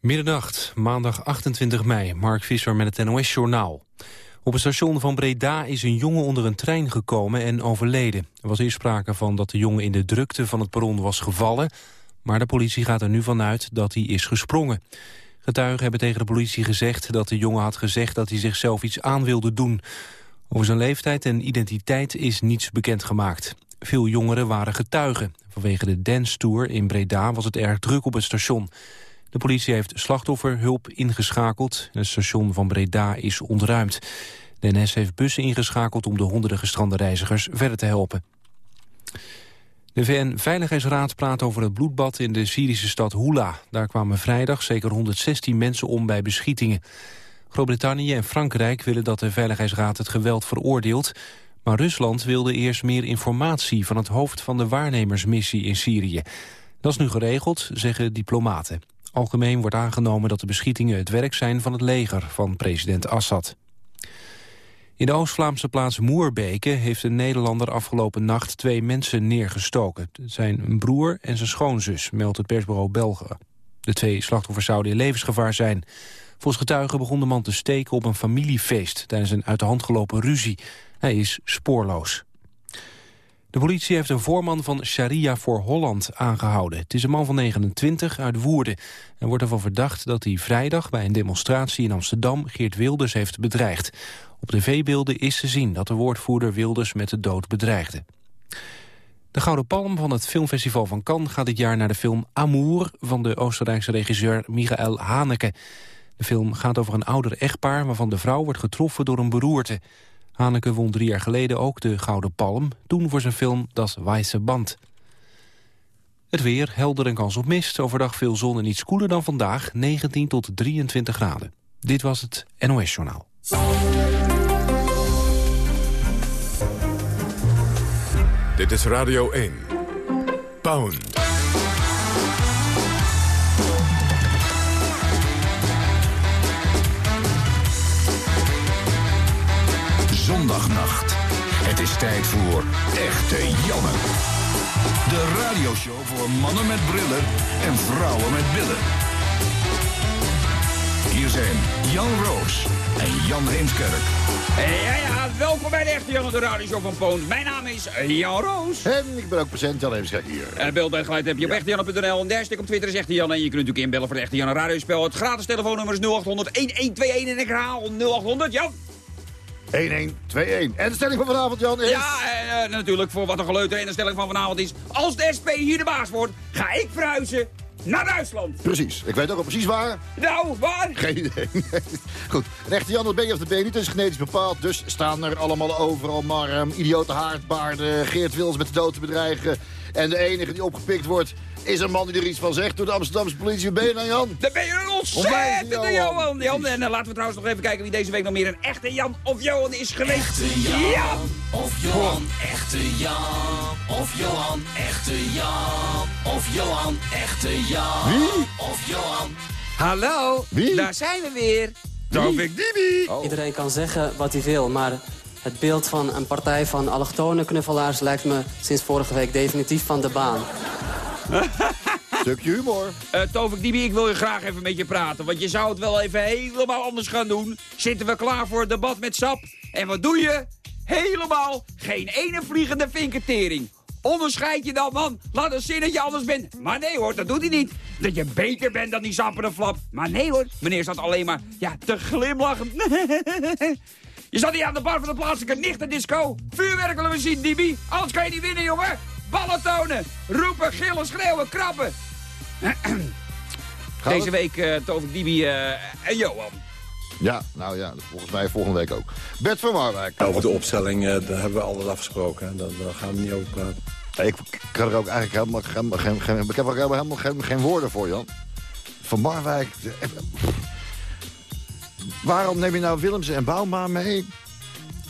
Middernacht, maandag 28 mei, Mark Visser met het NOS-journaal. Op het station van Breda is een jongen onder een trein gekomen en overleden. Er was eerst sprake van dat de jongen in de drukte van het perron was gevallen... maar de politie gaat er nu vanuit dat hij is gesprongen. Getuigen hebben tegen de politie gezegd dat de jongen had gezegd... dat hij zichzelf iets aan wilde doen. Over zijn leeftijd en identiteit is niets bekendgemaakt. Veel jongeren waren getuigen. Vanwege de dance tour in Breda was het erg druk op het station... De politie heeft slachtofferhulp ingeschakeld. Het station van Breda is ontruimd. De NS heeft bussen ingeschakeld om de honderden gestrande reizigers verder te helpen. De VN-veiligheidsraad praat over het bloedbad in de Syrische stad Hula. Daar kwamen vrijdag zeker 116 mensen om bij beschietingen. Groot-Brittannië en Frankrijk willen dat de Veiligheidsraad het geweld veroordeelt. Maar Rusland wilde eerst meer informatie van het hoofd van de waarnemersmissie in Syrië. Dat is nu geregeld, zeggen diplomaten. Algemeen wordt aangenomen dat de beschietingen het werk zijn van het leger van president Assad. In de Oost-Vlaamse plaats Moerbeke heeft een Nederlander afgelopen nacht twee mensen neergestoken. Het zijn een broer en zijn schoonzus, meldt het persbureau Belgen. De twee slachtoffers zouden in levensgevaar zijn. Volgens getuigen begon de man te steken op een familiefeest tijdens een uit de hand gelopen ruzie. Hij is spoorloos. De politie heeft een voorman van Sharia voor Holland aangehouden. Het is een man van 29 uit Woerden. en wordt ervan verdacht dat hij vrijdag bij een demonstratie in Amsterdam Geert Wilders heeft bedreigd. Op tv-beelden is te zien dat de woordvoerder Wilders met de dood bedreigde. De Gouden Palm van het filmfestival van Cannes gaat dit jaar naar de film Amour van de Oostenrijkse regisseur Michael Haneke. De film gaat over een ouder echtpaar waarvan de vrouw wordt getroffen door een beroerte. Haneke won drie jaar geleden ook de Gouden Palm, toen voor zijn film Das Weiße Band. Het weer, helder en kans op mist. Overdag veel zon en iets koeler dan vandaag, 19 tot 23 graden. Dit was het NOS Journaal. Dit is Radio 1. Pound. Het is tijd voor Echte Janne. De radioshow voor mannen met brillen en vrouwen met billen. Hier zijn Jan Roos en Jan Heemskerk. Ja, ja, welkom bij de Echte Jan, de radioshow van Poont. Mijn naam is Jan Roos. En ik ben ook present Jan Heemskerk hier. En beeld en geluid heb je op ja. echtejan.nl. En daar op Twitter is Echte Jan. En je kunt natuurlijk inbellen voor de Echte Jan radiospel. Het gratis telefoonnummer is 0800 1121 en ik herhaal 0800 Jan. 1-1-2-1. En de stelling van vanavond, Jan, is... Ja, uh, natuurlijk, voor wat een geleuter. En de stelling van vanavond is... Als de SP hier de baas wordt, ga ik verhuizen naar Duitsland. Precies. Ik weet ook al precies waar. Nou, waar? Geen idee. Goed. Rechter Jan, dat ben je of dat ben je niet. Het is genetisch bepaald. Dus staan er allemaal overal maar um, idiote haardbaarden. Geert Wils met de dood te bedreigen. En de enige die opgepikt wordt is een man die er iets van zegt door de Amsterdamse politie. Ben je dan, Jan? Dan ben je een ontzettende Johan. Jan. En uh, laten we trouwens nog even kijken wie deze week nog meer een echte Jan of Johan is geweest. Echte Jan, of Johan, echte Jan. Of Johan, echte Jan. Of Johan, echte Jan. Wie? Of Johan. Hallo, Wie? daar zijn we weer. Tovik Dibi. Oh. Iedereen kan zeggen wat hij wil, maar het beeld van een partij van allochtone knuffelaars... lijkt me sinds vorige week definitief van de baan. Stukje humor. Uh, Tovik Dibi, ik wil je graag even met je praten. Want je zou het wel even helemaal anders gaan doen. Zitten we klaar voor het debat met Sap? En wat doe je? Helemaal geen ene vliegende vinketering. Onderscheid je dan, man. Laat eens zien dat je anders bent. Maar nee hoor, dat doet hij niet. Dat je beter bent dan die sappende flap. Maar nee hoor, meneer staat alleen maar ja, te glimlachen. je zat hier aan de bar van de plaatselijke nichtendisco. Vuurwerk willen we zien, Dibi. Anders kan je niet winnen, jongen. Ballen tonen. Roepen, gillen, schreeuwen, krabben. Deze week uh, Tovik Dibi uh, en Johan. Ja, nou ja, volgens mij volgende week ook. Bert van Marwijk. Over de opstelling, uh, daar hebben we alles afgesproken. Daar, daar, gaan we niet over praten. Ik, ik kan er ook eigenlijk helemaal, helemaal, geen, geen, ik heb er helemaal geen, geen woorden voor, Jan. Van Marwijk... Waarom neem je nou Willemsen en Bouma mee?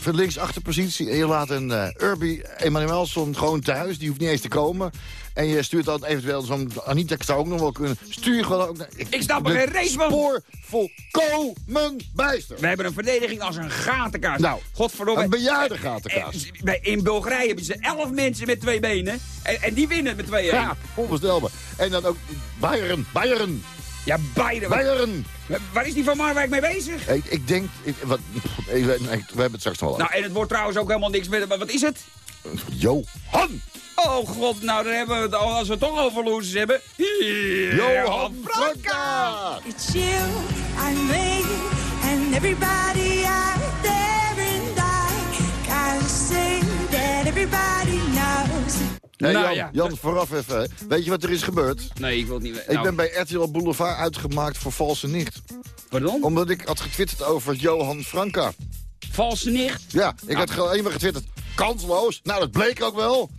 Voor links achterpositie. En je laat een uh, Urbi Emanuelson gewoon thuis. Die hoeft niet eens te komen. En je stuurt dan eventueel zo'n... Anita zou ook nog wel kunnen. Stuur je gewoon ook... Ik, ik snap er geen race van. Spoor volkomen bijster. We hebben een verdediging als een gatenkaas. Nou, Godverdomme. een bejaarde gatenkaas. In Bulgarije hebben ze elf mensen met twee benen. En, en die winnen met twee Ja, onvoorstelbaar. En dan ook Bayern. Bayern. Ja, Biden. Waar, Bayern! waar is die van Marwijk mee bezig? Ik, ik denk... Ik, wat, we hebben het straks nog wel. Nou, en het wordt trouwens ook helemaal niks met... Maar wat is het? Johan! Oh god, nou dan hebben we het al, als we het toch over losers hebben. Hier, Johan Franka! It's you and me and everybody out there and I gotta say that everybody knows. Hey, Nou Jan, ja, Jan vooraf even. Weet je wat er is gebeurd? Nee, ik wil het niet weten. Ik Nou, ben bij RTL Boulevard uitgemaakt voor valse nicht. Pardon? Omdat ik had getwitterd over Johan Franka. Valse nicht? Ja, ik had gewoon eenmaal getwitterd. Kansloos. Nou, dat bleek ook wel.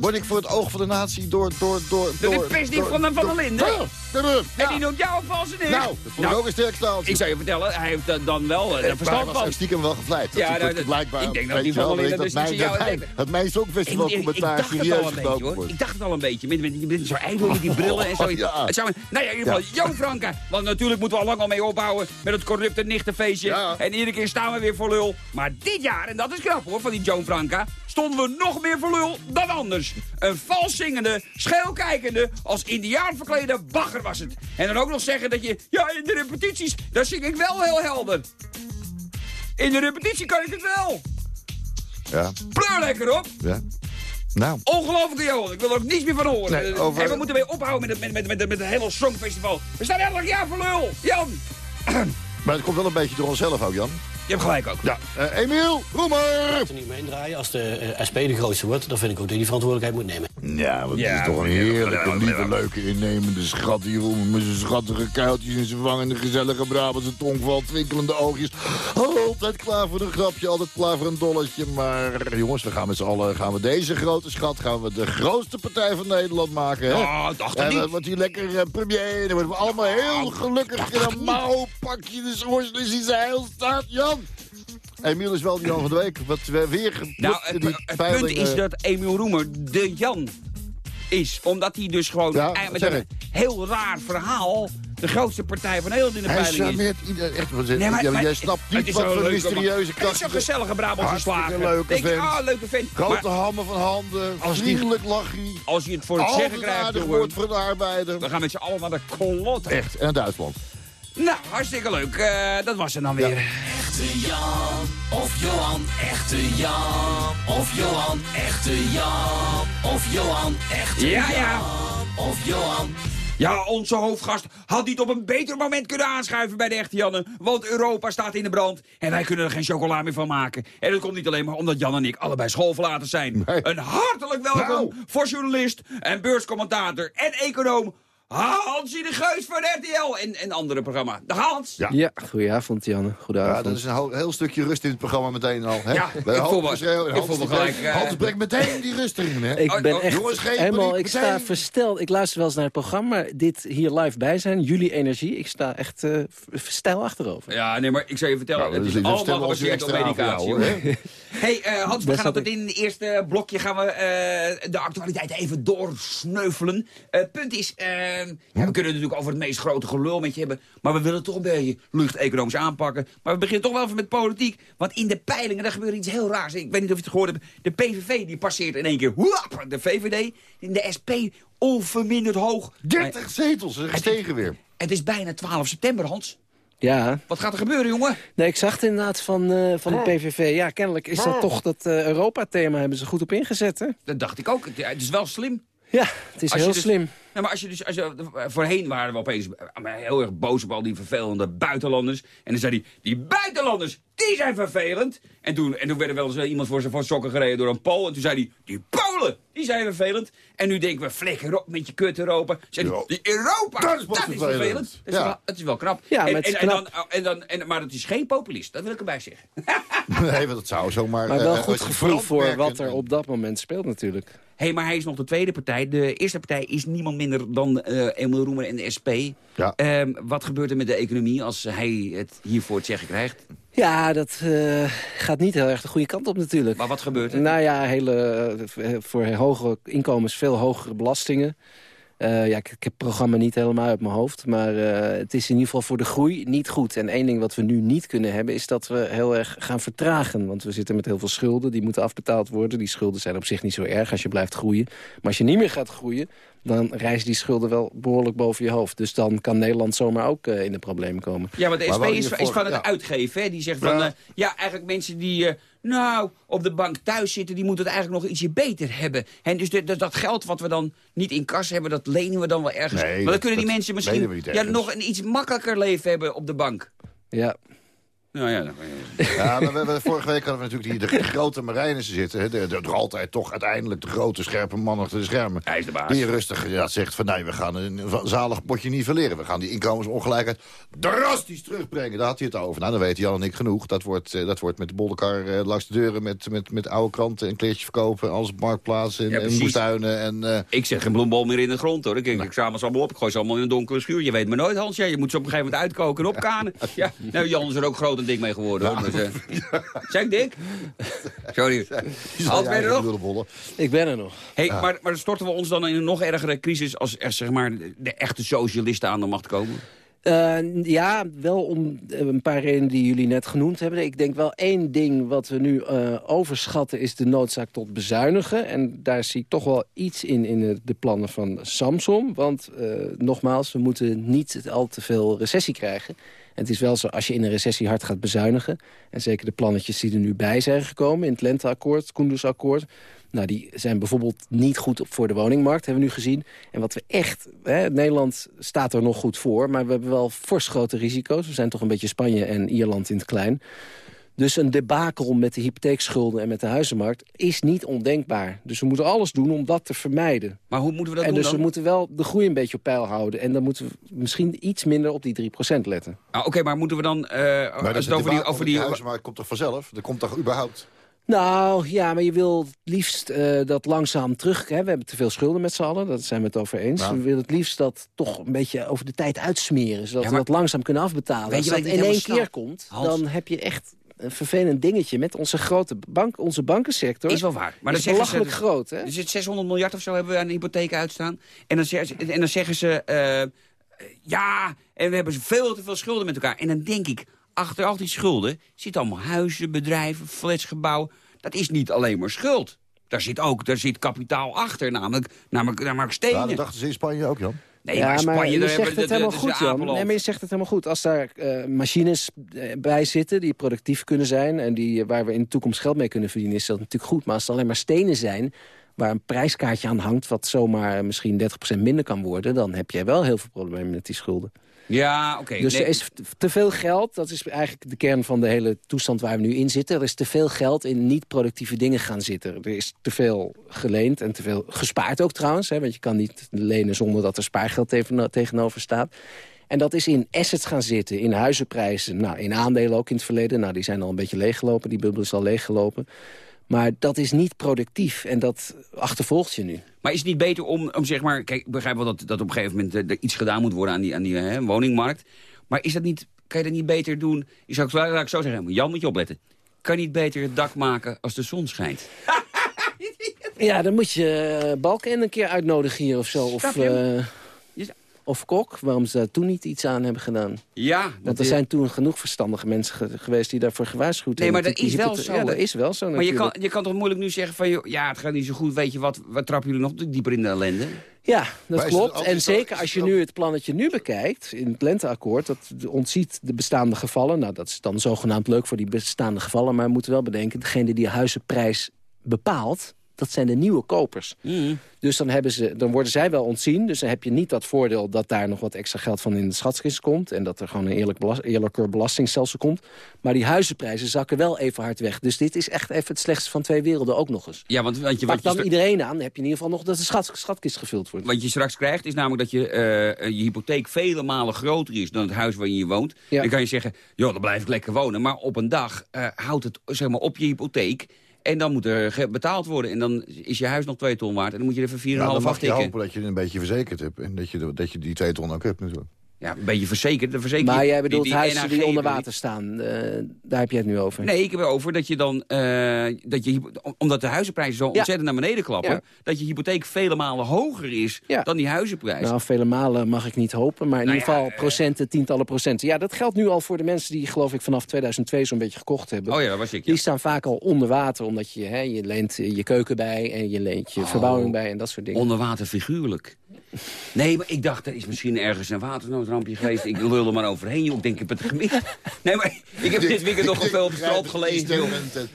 Word ik voor het oog van de natie door... door, door, Door die door- pesting door- van de- van de door- Linden? De- En die noemt jou een valse nicht? Nou, dat vond ik ook een sterk staaltje. Ik zou je vertellen, hij heeft eh, dan wel eh, Maar er hij verstand was van. ook stiekem wel gevleid. Ja, dat- blijkbaar. ik denk dat die van der Linden dat dus tussen jou dat en ik- dat mijn Songfestival Ik, ik, ik commentaar dacht het al serieus een beetje genomen hoor. wordt. Ik dacht het al een beetje. Met, met, met zo'n ijdel met die brillen en zo. Het zou, nou ja, in ieder geval, Jo Franka. Want natuurlijk moeten we al lang al mee ophouden met het corrupte nichtenfeestje. En iedere keer staan we weer voor lul. Maar dit jaar, en dat is knap hoor, van die Joan Franka... stonden we nog meer voor lul dan anders. Een vals zingende, scheelkijkende, als indiaan verklede bagger was het. En dan ook nog zeggen dat je... Ja, in de repetities, daar zing ik wel heel helder. In de repetitie kan ik het wel. Ja, Pleur lekker op. ja. Nou, Ongelooflijke Johan, ik wil er ook niets meer van horen. Nee, Eh, over- En we moeten weer ophouden met het, met, met, met, met het hele Songfestival. We staan elk jaar voor lul. Jan, maar het komt wel een beetje door onszelf ook, Jan. Je hebt gelijk ook. Ja, eh, Emiel Roemer! er niet mee indraaien. Als de eh, SP de grootste wordt, dan vind ik ook dat hij die verantwoordelijkheid moet nemen. Ja, wat Ja, is toch een ja, heerlijke, ja, lieve, ja. leuke, innemende schat die Roemer... met zijn schattige kuiltjes en zijn wangende, gezellige Brabantse tongval... twinkelende oogjes. Altijd klaar voor een grapje, altijd klaar voor een dolletje. Maar jongens, we gaan met z'n allen gaan we deze grote schat... gaan we de grootste partij van Nederland maken, hè? Oh, dacht ik en niet. dan wordt hij lekker eh, premier. Dan worden we allemaal heel gelukkig in een mouw. Pak je de schoorsteen in zijn heil staat, Jan. Emiel is wel Jan van de Week. Wat we weer Nou, het, die het punt is dat Emiel Roemer de Jan is. Omdat hij dus gewoon Ja, eh, met een ik? heel raar verhaal... de grootste partij van Nederland in de Hij peiling is. Echt, Nee, maar- jij snapt niet wat voor mysterieuze man. Het is zo'n gezellige Brabantse slager. leuke vent. ah, leuke vent. Grote hammen van handen, Als vriendelijk lachie. als je het voor het zeggen krijgt, jongen, woord voor de arbeider. we gaan met z'n allen naar de kolot. Echt, en Duitsland. Nou, hartstikke leuk. Eh, dat was het dan weer. Echte Jan of Johan, echte Jan of Johan, echte Jan of Johan, echte Ja, ja. Jan of Johan. Ja, onze hoofdgast had niet op een beter moment kunnen aanschuiven bij de echte Janne. Want Europa staat in de brand en wij kunnen er geen chocola meer van maken. En dat komt niet alleen maar omdat Jan en ik allebei schoolverlaters zijn. Nee. Een hartelijk welkom Nou. voor journalist en beurscommentator en econoom Hansie de Geus van RTL en, en andere programma. De Hans! Ja. Ja, goedenavond Janne. Ja, Goedenavond. dat is een heel stukje rust in het programma meteen al. Hè? Ja, Bij ik Hans voel me- ik Hans voel me gelijk, eh, Hans brengt meteen die rust erin, hè? Ik Oh, ben oh, echt jongens, geen helemaal, ik sta versteld. Ik luister wel eens naar het programma, maar dit hier live bij zijn, jullie energie, ik sta echt eh, stijl achterover. Ja, nee, maar ik zou je vertellen, Nou, het dus is allemaal gebaseerd op aan voor medicatie. jou, hoor, hoor. hey, eh, Hans, we gaan altijd in het eerste blokje gaan we eh, de actualiteit even doorsneuvelen. Eh, Het punt is, eh, ja, we kunnen het natuurlijk over het meest grote gelul met je hebben, maar we willen toch een beetje lucht-economisch aanpakken. Maar we beginnen toch wel even met politiek, want in de peilingen, daar gebeurt iets heel raars. Ik weet niet of je het gehoord hebt, de PVV die passeert in één keer, hoep, de VVD, in de SP onverminderd hoog. 30 zetels, ze gestegen weer. Het is bijna 12 september, Hans. Ja, Wat gaat er gebeuren, jongen? nee, ik zag het inderdaad van, eh, van de PVV. Ja, kennelijk is dat toch dat eh, Europa-thema hebben ze goed op ingezet, hè? Dat dacht ik ook. Het is wel slim. Ja, het is Als heel dus- slim. Maar als je dus, als je, voorheen waren we opeens eh, heel erg boos op al die vervelende buitenlanders. En dan zei hij, die buitenlanders, die zijn vervelend. En toen, en toen werd er wel eens eh, iemand voor zijn voor sokken gereden door een Pool. En toen zei hij, die Polen, die zijn vervelend. En nu denken we, flikker op met je kut Europa. Zei hij, Ja. die Europa, Dat dat is is, vervelend. vervelend. Dat is, Ja. wel, dat is wel knap. Ja, en, maar het is en, en dan, en dan, en, maar het is geen populist, dat wil ik erbij zeggen. Nee, want dat zou zomaar... Maar wel eh, goed gevoel voor wat er op dat moment speelt natuurlijk. Hé, hey, maar hij is nog de tweede partij. De eerste partij is niemand minder dan eh Emil Roemer en de SP. Ja. Ehm, wat gebeurt er met de economie als hij het hiervoor het zeggen krijgt? Ja, dat eh, gaat niet heel erg de goede kant op natuurlijk. Maar wat gebeurt er? Nou ja, hele, eh, voor hoge inkomens veel hogere belastingen. Eh, ja, ik, heb het programma niet helemaal uit mijn hoofd. Maar eh, het is in ieder geval voor de groei niet goed. En één ding wat we nu niet kunnen hebben... is dat we heel erg gaan vertragen. Want we zitten met heel veel schulden. Die moeten afbetaald worden. Die schulden zijn op zich niet zo erg als je blijft groeien. Maar als je niet meer gaat groeien... dan rijzen die schulden wel behoorlijk boven je hoofd. Dus dan kan Nederland zomaar ook eh, in de problemen komen. Ja, maar de SP is, is van het uitgeven. Hè? Die zegt van, Ja. ja. ja, eigenlijk mensen die eh, nou, op de bank thuis zitten... die moeten het eigenlijk nog ietsje beter hebben. En dus de, de- dat geld wat we dan niet in kas hebben... dat lenen we dan wel ergens. Nee, maar dan dat- kunnen die mensen lenen we misschien ja, nog een iets makkelijker leven hebben op de bank. Ja, Nou ja, dan, Ja, maar we, we- vorige week hadden we natuurlijk die de grote marijnissen zitten. Hè, de, de, de altijd toch uiteindelijk de grote scherpe man achter de schermen. hij is de baas. Die rustig ja, zegt van nee, we gaan een zalig potje niet verleren. We gaan die inkomensongelijkheid drastisch terugbrengen. Daar had hij het over. Nou, dan weet Jan en ik genoeg. Dat wordt, eh, dat wordt met de bolderkar eh, langs de deuren... Met, met, met oude kranten en kleertjes verkopen. Alles op marktplaats en, Ja, en moestuinen. En, eh, Ik zeg geen bloembol meer in de grond, hoor. Ik, ik, ik zamel ze allemaal op. Ik gooi ze allemaal in een donkere schuur. Je weet maar nooit, Hans. Ja, je moet ze op een gegeven moment uitkoken en opkanen. Ja, nou, Jan is er ook groot dik mee geworden, hoor. Dus, eh, zeg dik? Sorry. Hans, ben je er nog? ik ben er nog. Hey, maar, maar storten we ons dan in een nog ergere crisis... als er zeg maar, de echte socialisten aan de macht komen? Eh, ja, wel om eh, een paar redenen die jullie net genoemd hebben. Ik denk wel één ding wat we nu eh, overschatten is de noodzaak tot bezuinigen. En daar zie ik toch wel iets in in de, plannen van Samsung. Want nogmaals, we moeten niet al te veel recessie krijgen. En het is wel zo, als je in een recessie hard gaat bezuinigen... en zeker de plannetjes die er nu bij zijn gekomen... in het Lenteakkoord, het Koendersakkoord... Nou, die zijn bijvoorbeeld niet goed op voor de woningmarkt, hebben we nu gezien. En wat we echt... Hè, Nederland staat er nog goed voor, maar we hebben wel fors grote risico's. We zijn toch een beetje Spanje en Ierland in het klein. Dus een debakel met de hypotheekschulden en met de huizenmarkt is niet ondenkbaar. Dus we moeten alles doen om dat te vermijden. Maar hoe moeten we dat en doen dus dan? we moeten wel de groei een beetje op peil houden. En dan moeten we misschien iets minder op die 3% letten. Ah, Oké, maar moeten we dan... eh, Maar als het over die... Over die huizenmarkt komt toch vanzelf? Dat komt toch überhaupt? Nou, ja, maar je wil het liefst eh, dat langzaam terug... Hè, we hebben te veel schulden met z'n allen, dat zijn we het over eens. Nou. We willen het liefst dat toch een beetje over de tijd uitsmeren... zodat Ja, we dat langzaam kunnen afbetalen. Weet je Als dat in één keer komt, Hans? dan heb je echt een vervelend dingetje... met onze grote bank, onze bankensector. is wel waar. Maar is ze- belachelijk groot, hè? Er zit 600 miljard of zo hebben we aan hypotheken uitstaan. En dan zeggen ze, en dan zeggen ze eh, ja, en we hebben veel te veel schulden met elkaar. En dan denk ik, achter al die schulden zitten allemaal huizen, bedrijven, fletsgebouwen. Dat is niet alleen maar schuld. Daar zit ook daar zit kapitaal achter, namelijk, namelijk, namelijk Ja, stenen. dat dachten ze in Spanje ook, Jan. nee, ja, maar Spanje, je daar zegt hebben het helemaal goed, Jan. Nee, maar je zegt het helemaal goed. Als daar eh, machines eh, bij zitten die productief kunnen zijn... en die, eh, waar we in de toekomst geld mee kunnen verdienen... is dat natuurlijk goed. Maar als het alleen maar stenen zijn waar een prijskaartje aan hangt... wat zomaar misschien 30% minder kan worden... dan heb jij wel heel veel problemen met die schulden. Ja, oké. Dus nee, er is te veel geld, dat is eigenlijk de kern van de hele toestand waar we nu in zitten. Er is te veel geld in niet-productieve dingen gaan zitten. Er is te veel geleend en te veel gespaard ook trouwens. Hè, want je kan niet lenen zonder dat er spaargeld tegen- tegenover staat. En dat is in assets gaan zitten, in huizenprijzen, nou, in aandelen ook in het verleden. Nou, die zijn al een beetje leeggelopen, die bubbel is al leeggelopen. Maar dat is niet productief en dat achtervolgt je nu. Maar is het niet beter om, om zeg maar... Kijk, ik begrijp wel dat, dat op een gegeven moment eh, er iets gedaan moet worden aan die, aan die hè, woningmarkt. Maar is dat niet, kan je dat niet beter doen? Je zou, laat ik zo zeggen, Jan moet je opletten. Kan je niet beter het dak maken als de zon schijnt? Ja, dan moet je uh, Balken een keer uitnodigen hier of zo. Of, je hem? eh, Je- of Kok, waarom ze daar toen niet iets aan hebben gedaan. Ja, Want dat er zijn toen genoeg verstandige mensen ge- geweest die daarvoor gewaarschuwd Nee, hebben. maar dat is wel zo, Ja, dat is wel zo Maar je kan, je kan toch moeilijk nu zeggen van... joh, ja, het gaat niet zo goed, weet je wat, wat trappen jullie nog dieper in de ellende? Ja, dat Maar klopt. En zeker als je nu het plannetje nu bekijkt, in het lenteakkoord, dat ontziet de bestaande gevallen. Nou, dat is dan zogenaamd leuk voor die bestaande gevallen, maar we moeten wel bedenken, degene die de huizenprijs bepaalt, dat zijn de nieuwe kopers. Dus dan, hebben ze, dan worden zij wel ontzien. Dus dan heb je niet dat voordeel dat daar nog wat extra geld van in de schatkist komt. En dat er gewoon een eerlijk belas- eerlijker belastingstelsel komt. Maar die huizenprijzen zakken wel even hard weg. Dus dit is echt even het slechtste van twee werelden ook nog eens. Ja, want, want, je, Pak je dan iedereen aan, dan heb je in ieder geval nog dat de schat, schatkist gevuld wordt. wat je straks krijgt is namelijk dat je, eh, je hypotheek vele malen groter is... dan het huis waarin je woont. Ja. Dan kan je zeggen, joh, dan blijf ik lekker wonen. Maar op een dag eh, houdt het zeg maar, op je hypotheek... En dan moet er betaald worden. En dan is je huis nog 2 ton waard. En dan moet je er even 4,5 Ja, dan mag je aftikken. hopen dat je een beetje verzekerd hebt. En dat je, dat je die twee ton ook hebt natuurlijk. Ja, een beetje verzekerd. De verzekering, Maar jij bedoelt die- die huizen NHG die onder water staan. eh, daar heb je het nu over. Nee, ik heb het over dat je dan, eh, dat je, omdat de huizenprijzen zo Ja. ontzettend naar beneden klappen, Ja. dat je hypotheek vele malen hoger is Ja. dan die huizenprijs. Nou, vele malen mag ik niet hopen, maar in Nou ieder geval eh, procenten, tientallen procenten. Ja, dat geldt nu al voor de mensen die geloof ik vanaf 2002 zo'n beetje gekocht hebben. oh ja, dat was ik. Die staan vaak al onder water, omdat je, hè, je leent je keuken bij en je leent je Oh. verbouwing bij en dat soort dingen. Onder water figuurlijk. Nee, maar ik dacht, er is misschien ergens een watersnoodrampje geweest. Ik lul er maar overheen, joh. Ik denk, ik heb het gemist. Nee, maar ik heb dit weekend nog veel op strand gelezen, joh.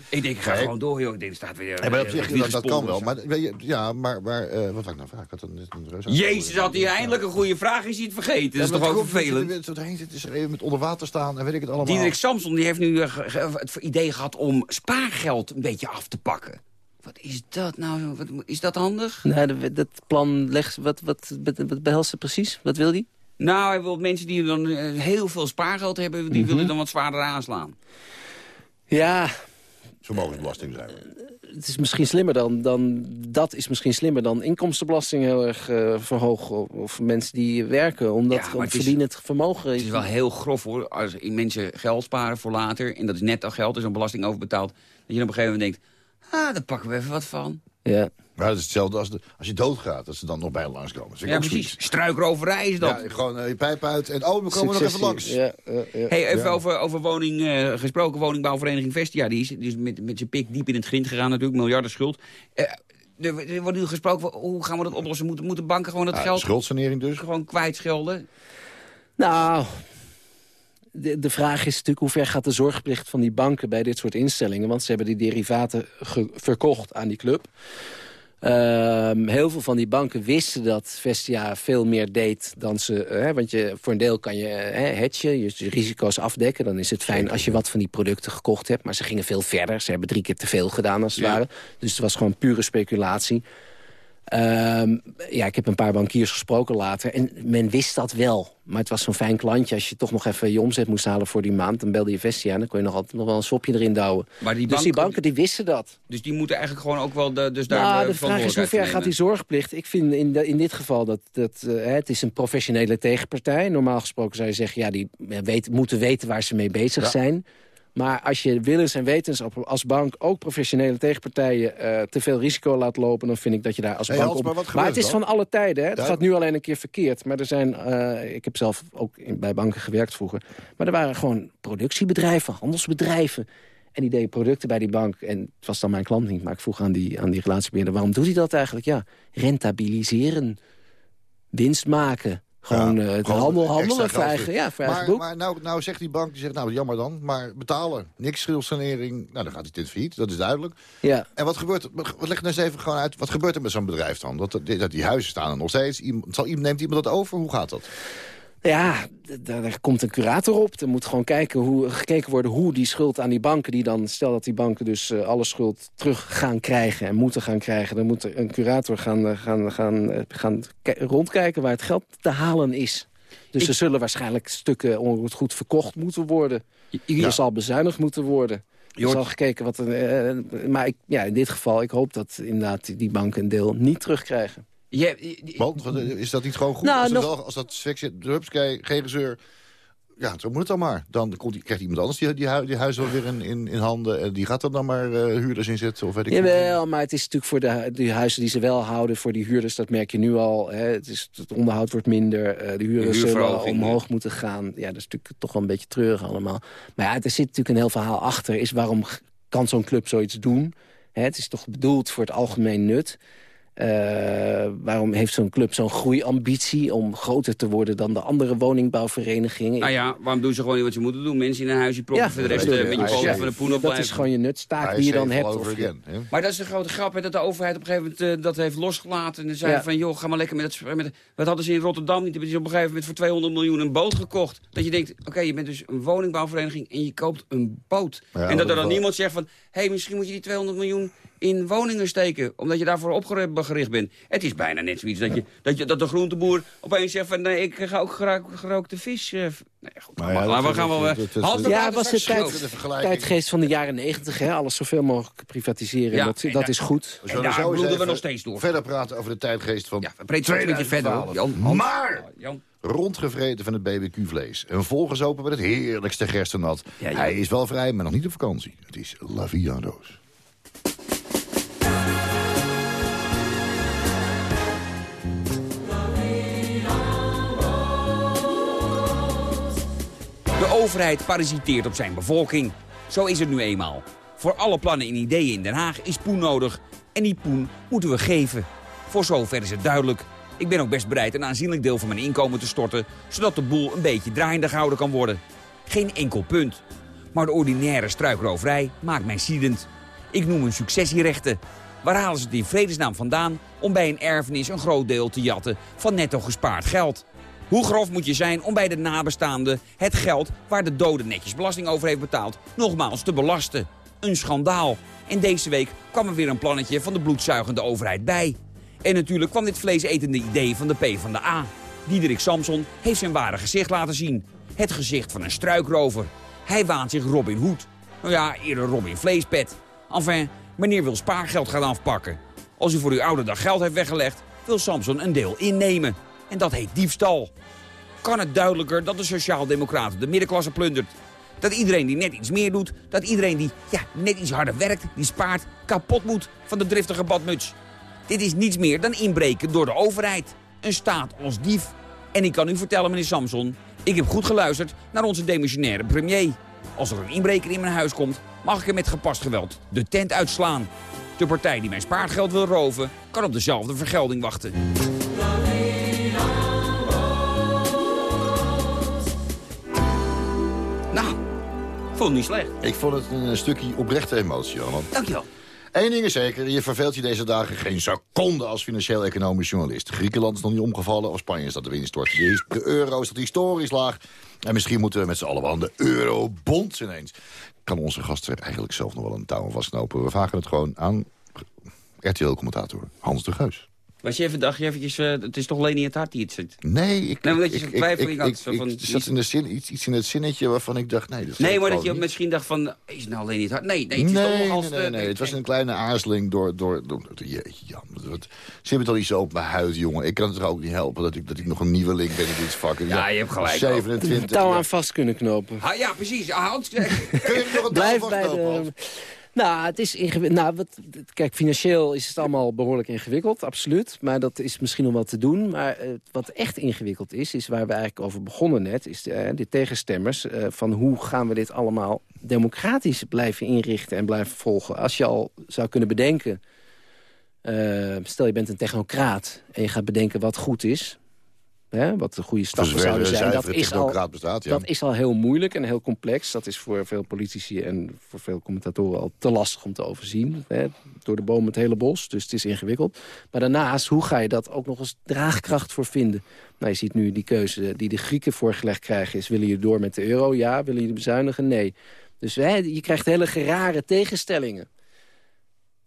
Ik denk, ik ga gewoon door, joh. Ik denk, er staat weer... Ja, maar op eh, zich, dat, dat kan wel. Maar, ja, maar, maar eh, wat wou ik nou vragen? Ik had een, een reus Jezus, had hij eindelijk een goede vraag, is hij het vergeten. Dat is toch ook vervelend? Zo doorheen zitten, ze even met onder water staan en weet ik het allemaal. Diederik Samson die heeft nu eh, het idee gehad om spaargeld een beetje af te pakken. Wat is dat nou? Wat, is dat handig? Nou, dat plan legt, wat, wat, wat, wat behelst het precies? Wat wil die? Nou, hij wil mensen die dan eh, heel veel spaargeld hebben... die Mhm. willen dan wat zwaarder aanslaan. Ja, Vermogensbelasting zijn. het is misschien slimmer dan, dan... Dat is misschien slimmer dan inkomstenbelasting heel erg eh, verhogen. Of mensen die werken, omdat Ja, om het is- verdienen het vermogen Het is wel heel grof, hoor. Als mensen geld sparen voor later... en dat is net al geld, er is een belasting overbetaald... dat je dan op een gegeven moment denkt... ah, daar pakken we even wat van. Ja. Maar dat is hetzelfde als, de, als je doodgaat, dat ze dan nog bij je langskomen. Ik Ja, precies. zoiets. Struikroverij is dat. Ja, gewoon eh, je pijp uit en oh, we komen nog even langs. Ja, ja, ja. Hey, even Ja. over, over woning eh, gesproken. Woningbouwvereniging Vestia. Die is, die is met, met zijn pik diep in het grind gegaan natuurlijk. Miljarden schuld. Eh, er, er wordt nu gesproken, hoe gaan we dat oplossen? Moeten, moeten banken gewoon dat Ja, geld schuldsanering dus. gewoon kwijtschelden? Nou, de, de vraag is natuurlijk hoe ver gaat de zorgplicht van die banken bij dit soort instellingen. Want ze hebben die derivaten verkocht aan die club. Ehm, heel veel van die banken wisten dat Vestia veel meer deed dan ze... Hè, want je, voor een deel kan je hè, hedgen, je je risico's afdekken. Dan is het fijn als je wat van die producten gekocht hebt. Maar ze gingen veel verder. Ze hebben drie keer te veel gedaan als het Ja. ware. Dus het was gewoon pure speculatie. Ehm, ja, ik heb een paar bankiers gesproken later. En men wist dat wel. Maar het was zo'n fijn klantje. Als je toch nog even je omzet moest halen voor die maand... dan belde je Vestia en dan kon je nog altijd nog wel een swapje erin douwen. Maar die dus die banken- die wisten dat. Dus die moeten eigenlijk gewoon ook wel de, dus daar Nou, de de vraag is hoe ver gaat die zorgplicht? Ik vind in, de- in dit geval dat, dat eh, het is een professionele tegenpartij. Normaal gesproken zou je zeggen, ja, die eh, weet, moeten weten waar ze mee bezig Ja. zijn. Maar als je willens en wetens als bank ook professionele tegenpartijen eh, te veel risico laat lopen, dan vind ik dat je daar als Hey, bank op. maar het is dan? van alle tijden. Hè? Het Ja. gaat nu alleen een keer verkeerd. Maar er zijn, eh, ik heb zelf ook in, bij banken gewerkt vroeger. Maar er waren gewoon productiebedrijven, handelsbedrijven. En die deden producten bij die bank. En het was dan mijn klant niet, maar ik vroeg aan die, aan die relatiebeheerder... waarom doet hij dat eigenlijk? Ja, rentabiliseren, winst maken. Gewoon Ja, eh, het handel, handelen voor geld eigen, weer. ja, voor eigen Maar, boek. maar nou, nou zegt die bank, die zegt, nou jammer dan, maar betalen. Niks schuldsanering, nou dan gaat hij dit failliet, dat is duidelijk. Ja. En wat gebeurt er, wat- leg nou eens even gewoon uit, wat gebeurt er met zo'n bedrijf dan? Dat, dat, die huizen staan er nog steeds, iemand, zal, iemand- neemt iemand dat over? Hoe gaat dat? Ja, daar komt een curator op. Er moet gewoon kijken hoe, gekeken worden hoe die schuld aan die banken... die dan, stel dat die banken dus eh, alle schuld terug gaan krijgen... en moeten gaan krijgen, dan moet er een curator gaan, eh, gaan, gaan, eh, gaan ki- rondkijken... waar het geld te halen is. Dus er zullen waarschijnlijk stukken goed verkocht moeten worden. Er zal bezuinigd moeten worden. Er hoort- zal gekeken wat... Maar ik, ja, in dit geval, ik hoop dat inderdaad die- die banken een deel niet terugkrijgen. Je, je- Want is dat niet gewoon goed? Nou, als, het nog- wel, als dat sectie, hupskei, geen gezeur, ja, zo moet het dan maar. Dan komt die, krijgt iemand anders die, die, hui- die huis wel weer in, in, in handen. En die gaat er dan maar eh, huurders in zetten. Of weet ik. Jawel, maar het is natuurlijk voor de, hu- die huizen die ze wel houden... voor die huurders, dat merk je nu al. Hè, het, is, het onderhoud wordt minder, eh, de huurders zullen omhoog moeten gaan. Ja, dat is natuurlijk toch wel een beetje treurig allemaal. Maar ja, er zit natuurlijk een heel verhaal achter. Is waarom kan zo'n club zoiets doen? Hè, het is toch bedoeld voor het algemeen nut... Eh, waarom heeft zo'n club zo'n groeiambitie om groter te worden dan de andere woningbouwverenigingen? nou ja, waarom doen ze gewoon niet wat ze moeten doen? Mensen in een huisje proppen, Ja, voor de rest dat eh, is- met je ja, polen ja, van de poen op dat blijven. is gewoon je nutstaak die je dan hebt. Of je- again, hè? Maar dat is de grote grap, hè, dat de overheid op een gegeven moment eh, dat heeft losgelaten. En zei Ja. van, joh, ga maar lekker met het... Met, wat hadden ze in Rotterdam niet? Hebben ze op een gegeven moment voor 200 miljoen een boot gekocht. Dat je denkt, oké, je bent dus een woningbouwvereniging en je koopt een boot. Ja, en dat dat er dan niemand zegt van, hé, hey, misschien moet je die 200 miljoen in woningen steken. Omdat je daarvoor opgericht bent. Het is bijna net zoiets dat, je, dat, je, dat de groenteboer opeens zegt van, nee, ik ga ook gerook- gerookte vis... eh, nee, goed, Maar ja, maar dat- we gaan wel... eh, Ja, het was de straks tijd, tijdgeest van de jaren negentig. Alles zoveel mogelijk privatiseren. Ja, dat en dat daar- is goed. We En zullen daar zo bloeden we nog steeds door. Verder praten over de tijdgeest van Ja, we praten straks een beetje verder. hoor. 2012. Jan. Maar Jan. rondgevreten van het BBQ-vlees. Een volgezopen met het heerlijkste gerstenat. Ja, ja. Hij is wel vrij, maar nog niet op vakantie. Het is La Vie en De overheid parasiteert op zijn bevolking. Zo is het nu eenmaal. Voor alle plannen en ideeën in Den Haag is poen nodig. En die poen moeten we geven. Voor zover is het duidelijk. Ik ben ook best bereid een aanzienlijk deel van mijn inkomen te storten... zodat de boel een beetje draaiende gehouden kan worden. Geen enkel punt. Maar de ordinaire struikroverij maakt mij ziedend. Ik noem hun successierechten. Waar halen ze het in vredesnaam vandaan om bij een erfenis een groot deel te jatten van netto gespaard geld? Hoe grof moet je zijn om bij de nabestaanden het geld waar de dode netjes belasting over heeft betaald nogmaals te belasten? Een schandaal. En deze week kwam er weer een plannetje van de bloedzuigende overheid bij. En natuurlijk kwam dit vleesetende idee van de P van de A. Diederik Samson heeft zijn ware gezicht laten zien. Het gezicht van een struikrover. Hij waant zich Robin Hood. Nou ja, eerder Robin Vleespet. Enfin, meneer wil spaargeld gaan afpakken. Als u voor uw oude dag geld heeft weggelegd, wil Samson een deel innemen. En dat heet diefstal. Kan het duidelijker dat de sociaaldemocraten de middenklasse plundert? Dat iedereen die net iets meer doet, dat iedereen die ja, net iets harder werkt, die spaart, kapot moet van de driftige badmuts. Dit is niets meer dan inbreken door de overheid. Een staat als dief. En ik kan u vertellen, meneer Samson, ik heb goed geluisterd naar onze demissionaire premier. Als er een inbreker in mijn huis komt, mag ik hem met gepast geweld de tent uitslaan. De partij die mijn spaargeld wil roven, kan op dezelfde vergelding wachten. Vond het niet slecht. Ik vond het een stukje oprechte emotie, Johan. Dankjewel. Eén ding is zeker, je verveelt je deze dagen geen seconde als financieel-economisch journalist. Griekenland is nog niet omgevallen, of Spanje is dat de winststort. De, de euro is dat historisch laag. En misschien moeten we met z'n allen wel aan de eurobond ineens. Kan onze gast er eigenlijk zelf nog wel een touw vastknopen? We vragen het gewoon aan RTL-commentator Hans de Geus. Was je even, dacht je eventjes, eh, het is toch Leni het Hart die het zit? Nee, ik, Nee, omdat je ik, ik, twijfeling ik, had, ik, zo ik- van- er zat in de zin, iets, iets in het zinnetje waarvan ik dacht, nee, dat Nee, geloof maar ik dat je niet. misschien dacht van, is het nou Leni het Hart? Nee, nee, het Nee, is toch nee, als nee, nee, Het was een kleine aarzeling door... door, door jeetje, Jan. Wat, ze hebben het al iets op mijn huid, jongen. Ik kan het er ook niet helpen dat ik, dat ik nog een nieuwe link ben in dit vak. Ja, je hebt gelijk ook. 27. touw aan vast kunnen knopen. Ah, ja, precies. Ah, Hans, Kun je nog een Blijf touw bij vastknopen, Hans? de... Nou, het is ingewikkeld. Nou, wat, kijk, financieel is het allemaal behoorlijk ingewikkeld, absoluut. Maar dat is misschien nog wel te doen. Maar eh, wat echt ingewikkeld is, is waar we eigenlijk over begonnen net... is de, eh, tegenstemmers eh, van hoe gaan we dit allemaal democratisch blijven inrichten en blijven volgen. Als je al zou kunnen bedenken... stel je bent een technocraat en je gaat bedenken wat goed is... Hè, wat de goede stappen zover zouden zijn. Dat is, al, bestaat, ja. dat is al heel moeilijk en heel complex. Dat is voor veel politici en voor veel commentatoren al te lastig om te overzien. Hè, door de boom het hele bos, dus het is ingewikkeld. Maar daarnaast, hoe ga je dat ook nog eens draagkracht voor vinden? Nou, je ziet nu die keuze die de Grieken voorgelegd krijgen... is willen jullie door met de euro? Ja. Willen jullie bezuinigen? Nee. Dus hè, je krijgt hele rare tegenstellingen.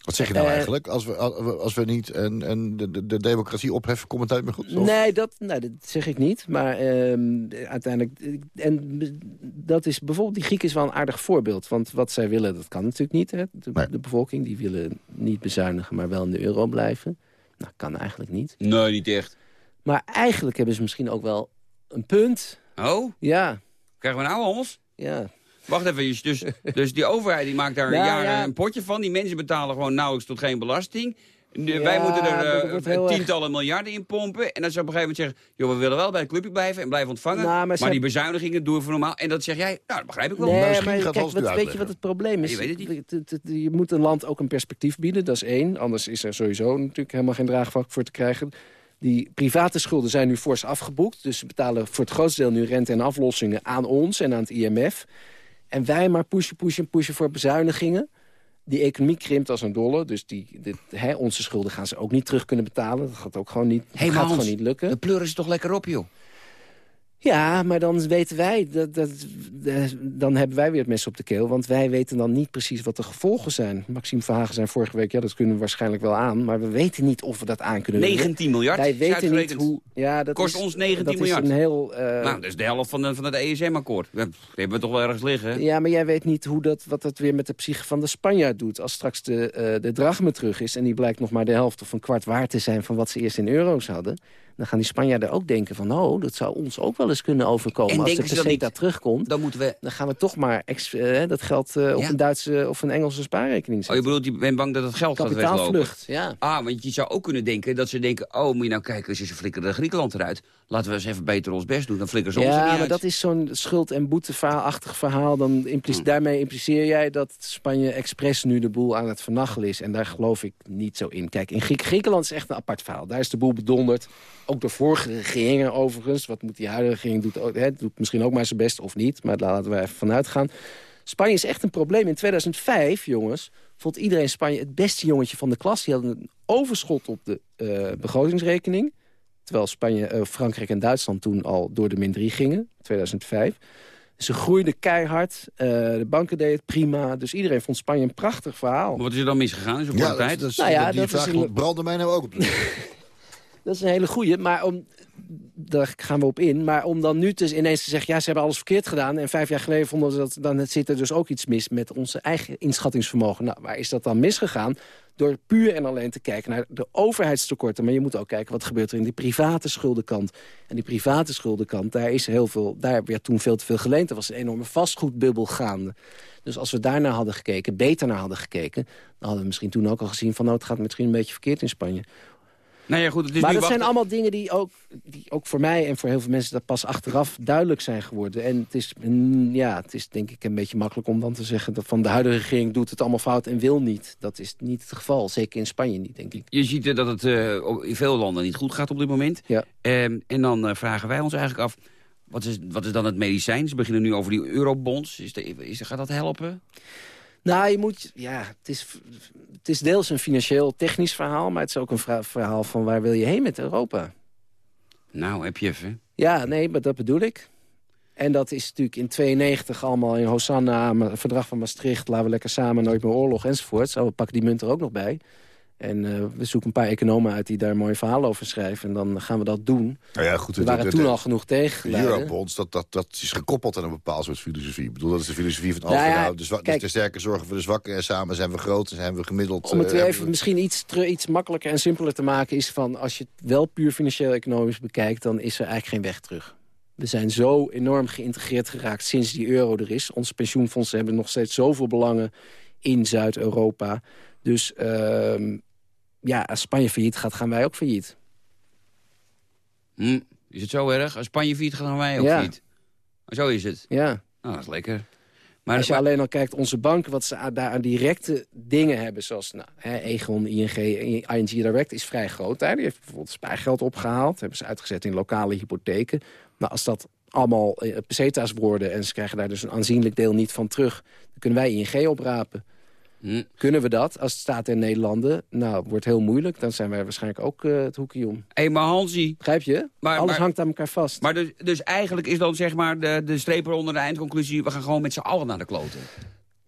Wat zeg je nou Eh, eigenlijk? Als we, als we niet en, en de, de, de democratie opheffen, komt het uit me goed? Of- Nee dat, nee, dat zeg ik niet. Maar ehm, uiteindelijk... En dat is bijvoorbeeld... Die Grieken is wel een aardig voorbeeld. Want wat zij willen, dat kan natuurlijk niet. Hè. De, Nee. de bevolking, die willen niet bezuinigen... maar wel in de euro blijven. Nou, kan eigenlijk niet. Nee, niet echt. Maar eigenlijk hebben ze misschien ook wel een punt. Oh, Ja, krijgen we nou ons? ja. Wacht even, dus, dus die overheid die maakt daar Nou, jaren ja. een potje van. Die mensen betalen gewoon nauwelijks tot geen belasting. De- Ja, wij moeten er eh, erg- tientallen miljarden in pompen. En dat ze op een gegeven moment zeggen... joh, we willen wel bij het clubje blijven en blijven ontvangen. Nou, maar maar die bezuinigingen doen we voor normaal. En dat zeg jij, nou, dat begrijp ik wel. Nee, misschien maar gaat kijk, wat, weet je wat het probleem is? Je weet het niet. Het- het- het- Je moet een land ook een perspectief bieden, dat is één. Anders is er sowieso natuurlijk helemaal geen draagvlak voor te krijgen. Die private schulden zijn nu fors afgeboekt. Dus ze betalen voor het grootste deel nu rente en aflossingen aan ons en aan het IMF. En wij maar pushen, pushen, pushen voor bezuinigingen. Die economie krimpt als een dolle. Dus die, dit, hè, onze schulden gaan ze ook niet terug kunnen betalen. Dat gaat ook gewoon niet, Hey, gaat Hans, gewoon niet lukken. De pleuren ze toch lekker op, joh. Ja, maar dan weten wij, dat, dat, eh, dan hebben wij weer het mes op de keel. Want wij weten dan niet precies wat de gevolgen zijn. Maxime Verhagen zei vorige week, ja, dat kunnen we waarschijnlijk wel aan. Maar we weten niet of we dat aan kunnen. 19 miljard Wij weten niet hoe... Ja, dat Kost is, ons 19 dat miljard. Is een heel, eh, Nou, dat is de helft van, de, van het ESM-akkoord. Dat hebben we toch wel ergens liggen. ja, maar jij weet niet hoe dat, wat dat weer met de psyche van de Spanjaard doet. Als straks de, eh de drachme terug is en die blijkt nog maar de helft of een kwart waard te zijn... van wat ze eerst in euro's hadden... dan gaan die Spanjaarden ook denken van... oh, dat zou ons ook wel eens kunnen overkomen. En Als de peseta niet? terugkomt... Dan moeten we... dan gaan we toch maar ex- eh, dat geld eh, op Ja. een Duitse of een Engelse spaarrekening Oh, je zetten. bedoelt, je bent bang dat het geld gaat weglopen? Ja. Ah, want je zou ook kunnen denken dat ze denken... oh, moet je nou kijken, ze flikkeren Griekenland eruit. Laten we eens even beter ons best doen. Dan flikkeren ze ons er Ja, maar uit. dat is zo'n schuld- en boeteverhaalachtig verhaal. Dan Hmm. Daarmee impliceer jij dat Spanje expres nu de boel aan het vernachelen is. En daar geloof ik niet zo in. Kijk, in Griek- Griekenland is echt een apart verhaal. Daar is de boel bedonderd. Ook de vorige regeringen overigens. Wat moet die huidige regering doet, ook- hè, doet misschien ook maar zijn best of niet. Maar laten we even vanuit gaan. Spanje is echt een probleem. In 2005, jongens, vond iedereen Spanje het beste jongetje van de klas. Die hadden een overschot op de eh, begrotingsrekening. Terwijl Spanje, eh, Frankrijk en Duitsland toen al door de min 3 gingen. 2005. Ze groeiden keihard. eh, de banken deden het prima. Dus iedereen vond Spanje een prachtig verhaal. Wat is er dan misgegaan in zo'n Ja, tijd? dat is- Nou ja, die dat is vraag een- brandde mij nou ook op Dat is een hele goeie, maar om, daar gaan we op in. Maar om dan nu te, ineens te zeggen, ja, ze hebben alles verkeerd gedaan... en vijf jaar geleden vonden ze dat, dan zit er dus ook iets mis... met onze eigen inschattingsvermogen. Nou, waar is dat dan misgegaan? Door puur en alleen te kijken naar de overheidstekorten. Maar je moet ook kijken, wat gebeurt er in die private schuldenkant. En die private schuldenkant, daar, is heel veel, daar werd toen veel te veel geleend. Er was een enorme vastgoedbubbel gaande. Dus als we daarnaar hadden gekeken, beter naar hadden gekeken... dan hadden we misschien toen ook al gezien van... nou, het gaat misschien een beetje verkeerd in Spanje. Nou ja, goed, het is maar nu dat zijn allemaal dingen die ook, die ook voor mij en voor heel veel mensen... dat pas achteraf duidelijk zijn geworden. En het is, mm, ja, het is denk ik een beetje makkelijk om dan te zeggen... dat van de huidige regering doet het allemaal fout en wil niet. Dat is niet het geval, zeker in Spanje niet, denk ik. Je ziet eh, dat het eh, in veel landen niet goed gaat op dit moment. Ja. Ehm, en dan eh, vragen wij ons eigenlijk af... Wat is, wat is dan het medicijn? Ze beginnen nu over die eurobonds. Is de, is, gaat dat helpen? Nou, je moet, ja, het is, het is deels een financieel-technisch verhaal... maar het is ook een verhaal van waar wil je heen met Europa? Nou, heb je even. Ja, nee, maar dat bedoel ik. En dat is natuurlijk in 92 allemaal in Hosanna, verdrag van Maastricht... laten we lekker samen, nooit meer oorlog enzovoort. Zo, we pakken die munt er ook nog bij. En eh, we zoeken een paar economen uit die daar een mooi verhaal over schrijven. En dan gaan we dat doen. Nou ja, goed, Er waren toen al genoeg De tegengeluiden. Eurobonds, dat, dat, dat is gekoppeld aan een bepaald soort filosofie. Ik bedoel, dat is de filosofie van ja, Alphen. Nou, de, zwa- dus kijk- de sterke zorgen voor de zwakken en samen zijn we groot en zijn we gemiddeld. Om het eh, even we- misschien iets, iets makkelijker en simpeler te maken... is van als je het wel puur financieel-economisch bekijkt... dan is er eigenlijk geen weg terug. We zijn zo enorm geïntegreerd geraakt sinds die euro er is. Onze pensioenfondsen hebben nog steeds zoveel belangen in Zuid-Europa. Dus ehm, ja, als Spanje failliet gaat, gaan wij ook failliet. Hm, is het zo erg? Als Spanje failliet gaat, gaan wij ook Ja. failliet. Maar zo is het. Ja. Nou, dat is lekker. Maar, als je alleen al kijkt, onze banken, wat ze daar aan directe dingen hebben... zoals nou, hè, Egon, ING, ING Direct is vrij groot. Hè. Die heeft bijvoorbeeld spaargeld opgehaald. Hebben ze uitgezet in lokale hypotheken. Nou, als dat allemaal eh, peseta's worden... en ze krijgen daar dus een aanzienlijk deel niet van terug... dan kunnen wij ING oprapen. Hm. Kunnen we dat als het staat in Nederlanden? Nou, wordt heel moeilijk. Dan zijn wij waarschijnlijk ook eh, het hoekje om. Hé, maar Hansie... Begrijp je? Maar- Alles maar- hangt aan elkaar vast. Maar dus, dus eigenlijk is dan zeg maar de, de streep eronder de eindconclusie... we gaan gewoon met z'n allen naar de kloten.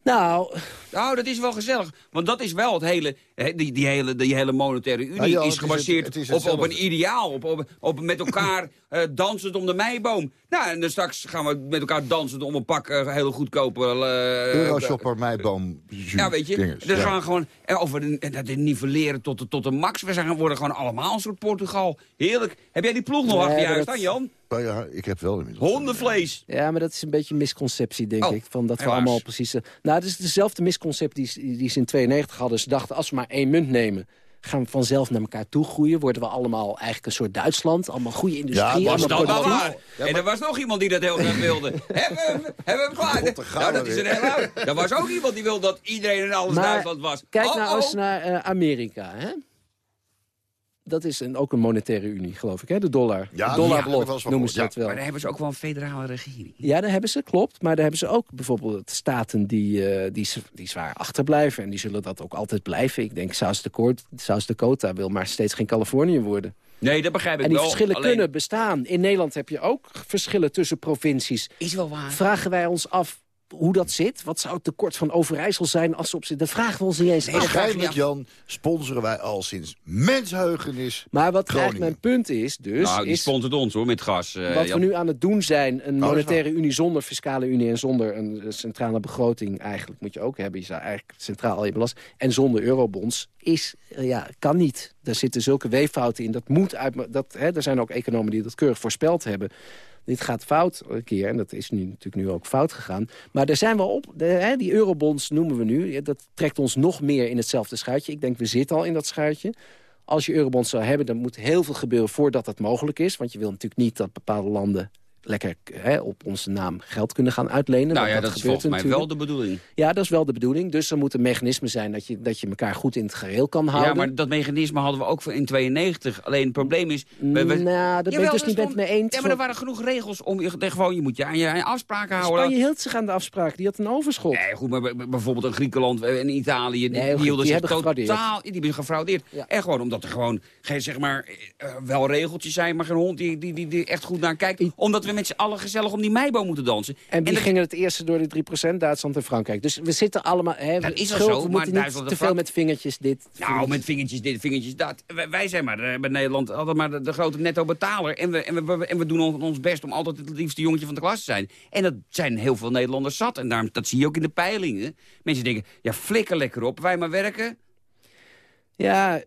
Nou, Nou, dat is wel gezellig. Want dat is wel het hele... Die, die, hele, die hele monetaire unie Nou ja, het is gebaseerd het- het is op, op een ideaal. Op, op, op met elkaar eh, dansend om de meiboom. Nou, en dan straks gaan we met elkaar dansend om een pak eh, hele goedkope... eh, Euroshopper, meiboom, Ja, weet je, dinges, ja. gaan we gewoon eh, over de, dat nivelleren tot de, tot de max. We zijn, worden gewoon allemaal een soort Portugal. Heerlijk. Heb jij die ploeg nog Nee, achter je huis staan, Jan? Oh ja, ik heb wel inmiddels. Hondenvlees. Ja, maar dat is een beetje een misconceptie, denk Oh, ik. Van dat we allemaal precies... eh, Nou, het is dezelfde misconceptie die, die ze in 92 hadden. Ze dachten, als we maar één munt nemen... gaan we vanzelf naar elkaar toe groeien. Worden we allemaal eigenlijk een soort Duitsland. Allemaal goede industrie, Ja, Was allemaal dat waar? En er was nog iemand die dat heel graag wilde. hebben, we, hebben we hem klaar? Nou, dat is een heel uit. Er was ook iemand die wilde dat iedereen in alles Maar Duitsland was. Kijk Oh, nou oh. eens naar eh, Amerika, hè? Dat is een, ook een monetaire unie, geloof ik, hè? De dollar. Ja, de wel dollarblok noemen ze dat wel. Maar daar hebben ze ook wel een federale regering. Ja, daar hebben ze, klopt. Maar daar hebben ze ook bijvoorbeeld staten die, eh, die, die zwaar achterblijven. En die zullen dat ook altijd blijven. Ik denk, South Dakota, South Dakota wil maar steeds geen Californië worden. Nee, dat begrijp ik En die wel. verschillen Alleen- kunnen bestaan. In Nederland heb je ook verschillen tussen provincies. Is wel waar. Vragen wij ons af hoe dat zit? Wat zou het tekort van Overijssel zijn als ze op zit? Dat vragen we ons niet eens. Waarschijnlijk, Jan, sponsoren wij al sinds mensheugenis. Maar wat Groningen. eigenlijk mijn punt is dus... nou, die sponsort ons hoor, met gas. eh, wat we nu aan het doen zijn, een is monetaire unie zonder fiscale unie... en zonder een eh, centrale begroting, eigenlijk moet je ook hebben. Je zou eigenlijk centraal je belast. En zonder eurobonds is, eh, ja, kan niet. Daar zitten zulke weeffouten in. Dat moet uit, dat, hè, er zijn ook economen die dat keurig voorspeld hebben. Dit gaat fout een keer, en dat is nu natuurlijk nu ook fout gegaan. Maar er zijn wel op, hè, die eurobonds noemen we nu... dat trekt ons nog meer in hetzelfde schuitje. Ik denk, we zitten al in dat schuitje. Als je eurobonds zou hebben, dan moet heel veel gebeuren voordat dat mogelijk is. Want je wil natuurlijk niet dat bepaalde landen lekker hè, op onze naam geld kunnen gaan uitlenen. Nou ja, dat is volgens mij natuurlijk. wel de bedoeling. Ja, dat is wel de bedoeling. Dus er moet een mechanisme zijn dat je, dat je elkaar goed in het gereel kan houden. Ja, maar dat mechanisme hadden we ook voor in 92. Alleen het probleem is... we- we- Nou, dat ben ik dus niet met me eens. Ja, maar er waren genoeg regels om je gewoon... Je moet je aan je, aan je afspraken houden. Spanje hield zich aan de afspraken. Die had een overschot. Nee, goed, maar bijvoorbeeld een Griekenland en Italië... die, Nee, die hielden die zich totaal... Die hebben gefraudeerd. En gewoon omdat er gewoon geen, zeg maar, eh, wel regeltjes zijn... maar geen hond die, die, die, die echt goed naar kijkt. Omdat we met z'n allen gezellig om die meiboom moeten dansen. En wie dat- gingen het eerste door de 3%? Duitsland en Frankrijk. Dus we zitten allemaal... Hè, Dat is schuld, zo, we moeten niet te veel met vingertjes dit. Nou, met vingertjes dit, vingertjes dat. Wij, wij zijn maar eh, bij Nederland altijd maar de, de grote netto-betaler. En we, en, we, en we doen ons, ons best om altijd het liefste jongetje van de klas te zijn. En dat zijn heel veel Nederlanders zat. En daarom, dat zie je ook in de peilingen. Mensen denken, ja, flikker lekker op. Wij maar werken. Ja,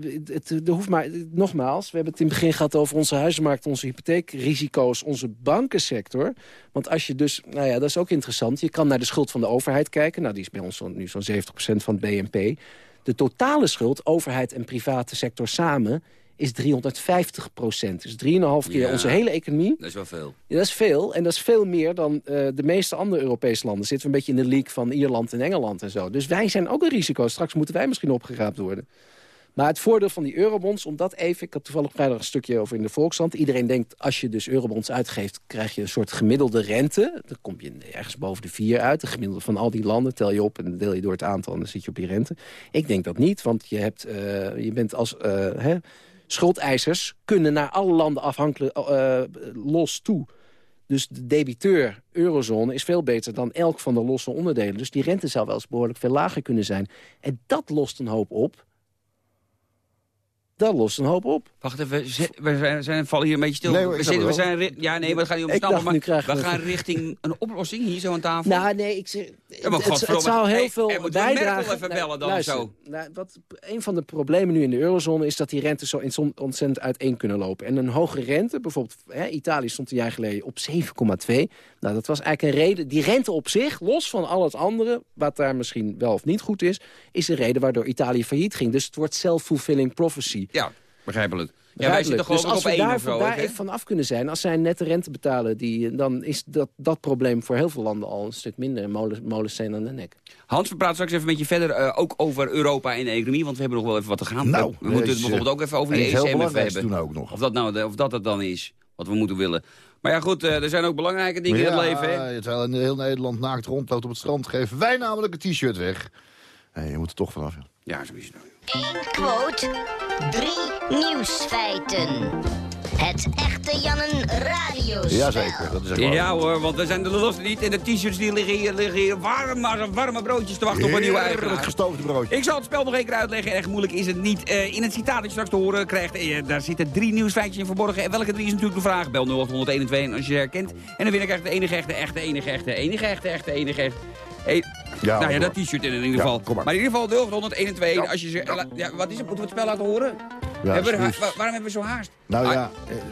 het, het, er hoeft maar, nogmaals, we hebben het in het begin gehad over onze huizenmarkt, onze hypotheekrisico's, onze bankensector. Want als je dus, nou ja, dat is ook interessant. Je kan naar de schuld van de overheid kijken. Nou, die is bij ons nu zo'n 70% van het BNP. De totale schuld, overheid en private sector samen, is 350 procent. Dus 3,5 keer Ja. onze hele economie. Dat is wel veel. Ja, dat is veel. En dat is veel meer dan eh, de meeste andere Europese landen. Zitten we een beetje in de league van Ierland en Engeland en zo. Dus wij zijn ook een risico. Straks moeten wij misschien opgeraapt worden. Maar het voordeel van die eurobonds, om dat even... Ik had toevallig vrijdag een stukje over in de Volkskrant. Iedereen denkt, als je dus eurobonds uitgeeft... krijg je een soort gemiddelde rente. Dan kom je ergens boven de vier uit. De gemiddelde van al die landen tel je op... en deel je door het aantal en dan zit je op die rente. Ik denk dat niet, want je, hebt, eh, je bent als... eh, hè, schuldeisers kunnen naar alle landen afhankelijk eh, los toe. Dus de debiteur eurozone is veel beter dan elk van de losse onderdelen. Dus die rente zou wel eens behoorlijk veel lager kunnen zijn. En dat lost een hoop op. Dat lost een hoop op. Wacht even, we zijn, zijn, vallen hier een beetje stil. Nee, we zitten, we zijn, ja, nee, maar het gaat niet om snappen. Maar we we- gaan richting een oplossing hier zo aan tafel. Nou, nee, ik zeg... Ja, maar het, zou heel Hey, veel we bijdragen... Merkel even bellen dan luister, zo? Nou, wat, een van de problemen nu in de eurozone is dat die rentes zo in- ontzettend uiteen kunnen lopen. En een hoge rente, bijvoorbeeld hè, Italië stond een jaar geleden op 7,2. Nou, dat was eigenlijk een reden. Die rente op zich, los van al het andere, wat daar misschien wel of niet goed is, is de reden waardoor Italië failliet ging. Dus het wordt self-fulfilling prophecy. Ja, begrijpelijk. Ja, wij zitten dus als op we één daar, even van af kunnen zijn, als zij een nette rente betalen, die, dan is dat, dat probleem voor heel veel landen al een stuk minder. Molen, molens zijn aan de nek. Hans, we praten straks even met je verder eh, ook over Europa en de economie, want we hebben nog wel even wat te gaan. Nou, we moeten het bijvoorbeeld ook even over die ECMF belangrijks hebben. doen ook nog. Of dat, nou, de- of dat het dan is, wat we moeten willen. Maar ja goed, eh, er zijn ook belangrijke dingen in het leven. Hè? terwijl in heel Nederland naakt rondloopt op het strand... geven wij namelijk een t-shirt weg. Nee, je moet er toch vanaf. Ja. Ja, zo is het. nou. Eén quote, drie nieuwsfeiten. Het echte Jannen radio Jazeker, dat is echt waar. Ja hoor, want we zijn de lullos niet en de t-shirts die liggen hier, liggen hier warm, als warme broodjes te wachten op een nieuwe eigenaar. gestoofde broodje. Ik zal het spel nog één keer uitleggen. Erg moeilijk is het niet. Eh, in het citaat dat je straks te horen krijgt, eh, daar zitten drie nieuwsfeitjes in verborgen. En welke drie is natuurlijk de vraag. Bel 0800 als je ze herkent. En de winnaar krijgt de enige echte, echte, enige echte, enige echte, echte, enige echte. Hey, Ja, nou ja, dat t-shirt in ieder Ja, geval. kom maar. maar. in ieder geval 0800 als je ze... Ja, wat is het? Moeten we het spel laten horen? Ja, Hebben we waarom hebben we zo haast? Nou Ah, ja,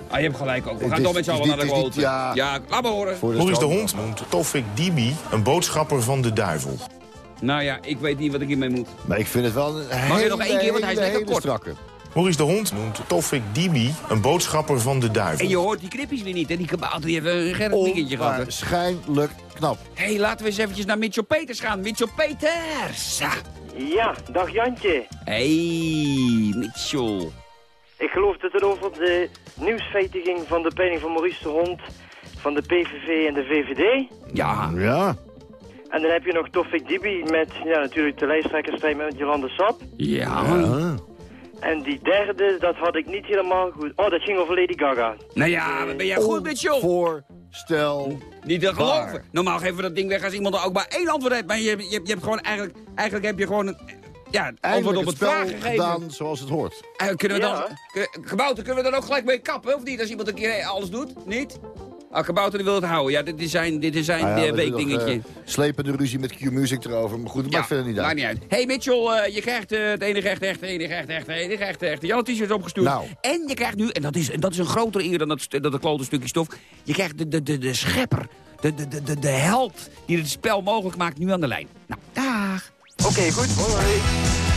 Ah, je hebt gelijk ook. We gaan is- toch met z'n allen is naar de is quote. ja. ja, laat maar horen. de Maurice de Hond noemt Tofik Dibi een boodschapper van de duivel. Nou ja, ik weet niet wat ik hiermee moet. Maar ik vind het wel een hele, je nog één keer, want hij is lekker kort. strakke. Maurice de Hond noemt Tofik Dibi een boodschapper van de duivel. En je hoort die knippies weer niet, hè? Die kabouter die hebben een gerrit dingetje gehad. Waarschijnlijk knap. Hé, hey, laten we eens eventjes naar Mitchell Peters gaan. Mitchell Peters! Ja, dag Jantje. Hey, Mitchell. Ik geloof dat het over de nieuwsfeiten ging van de peiling van Maurice de Hond, van de PVV en de VVD. Ja. Ja. En dan heb je nog Tofik Dibi met, ja natuurlijk de lijsttrekkersstrijd met Jolande Sap. Ja. En die derde, dat had ik niet helemaal goed. Oh, dat ging over Lady Gaga. Nou ja, wat ben jij goed, Mitchell? Voorstel. Niet te geloven. Normaal geven we dat ding weg als iemand er ook maar één antwoord heeft. Maar je, je, je hebt gewoon eigenlijk, eigenlijk heb je gewoon een ja, antwoord op het het gegeven. gedaan zoals het hoort. Eh, kunnen we dan, Ja. kun- Kabouter, kunnen we dan ook gelijk mee kappen, of niet? Als iemand een keer alles doet? Niet? Ah, Kabouter die wil het houden. Ja, dit is zijn, dit is zijn Nou ja, eh, weekdingetje. eh, slepende ruzie met Q-Music erover. Maar goed, dat maakt verder niet uit. maakt niet uit. hey Mitchell, eh, je krijgt eh, het enige echte, echte, enige echte, echte, enige echte, echte. Jan t-shirt opgestuurd. Nou. En je krijgt nu, en dat is, en dat is een grotere eer dan dat, dat, dat klote stukje stof. Je krijgt de, de, de, de schepper, de, de, de, de, de held die het spel mogelijk maakt nu aan de lijn. Nou, dag. Oké, goed. Hoi.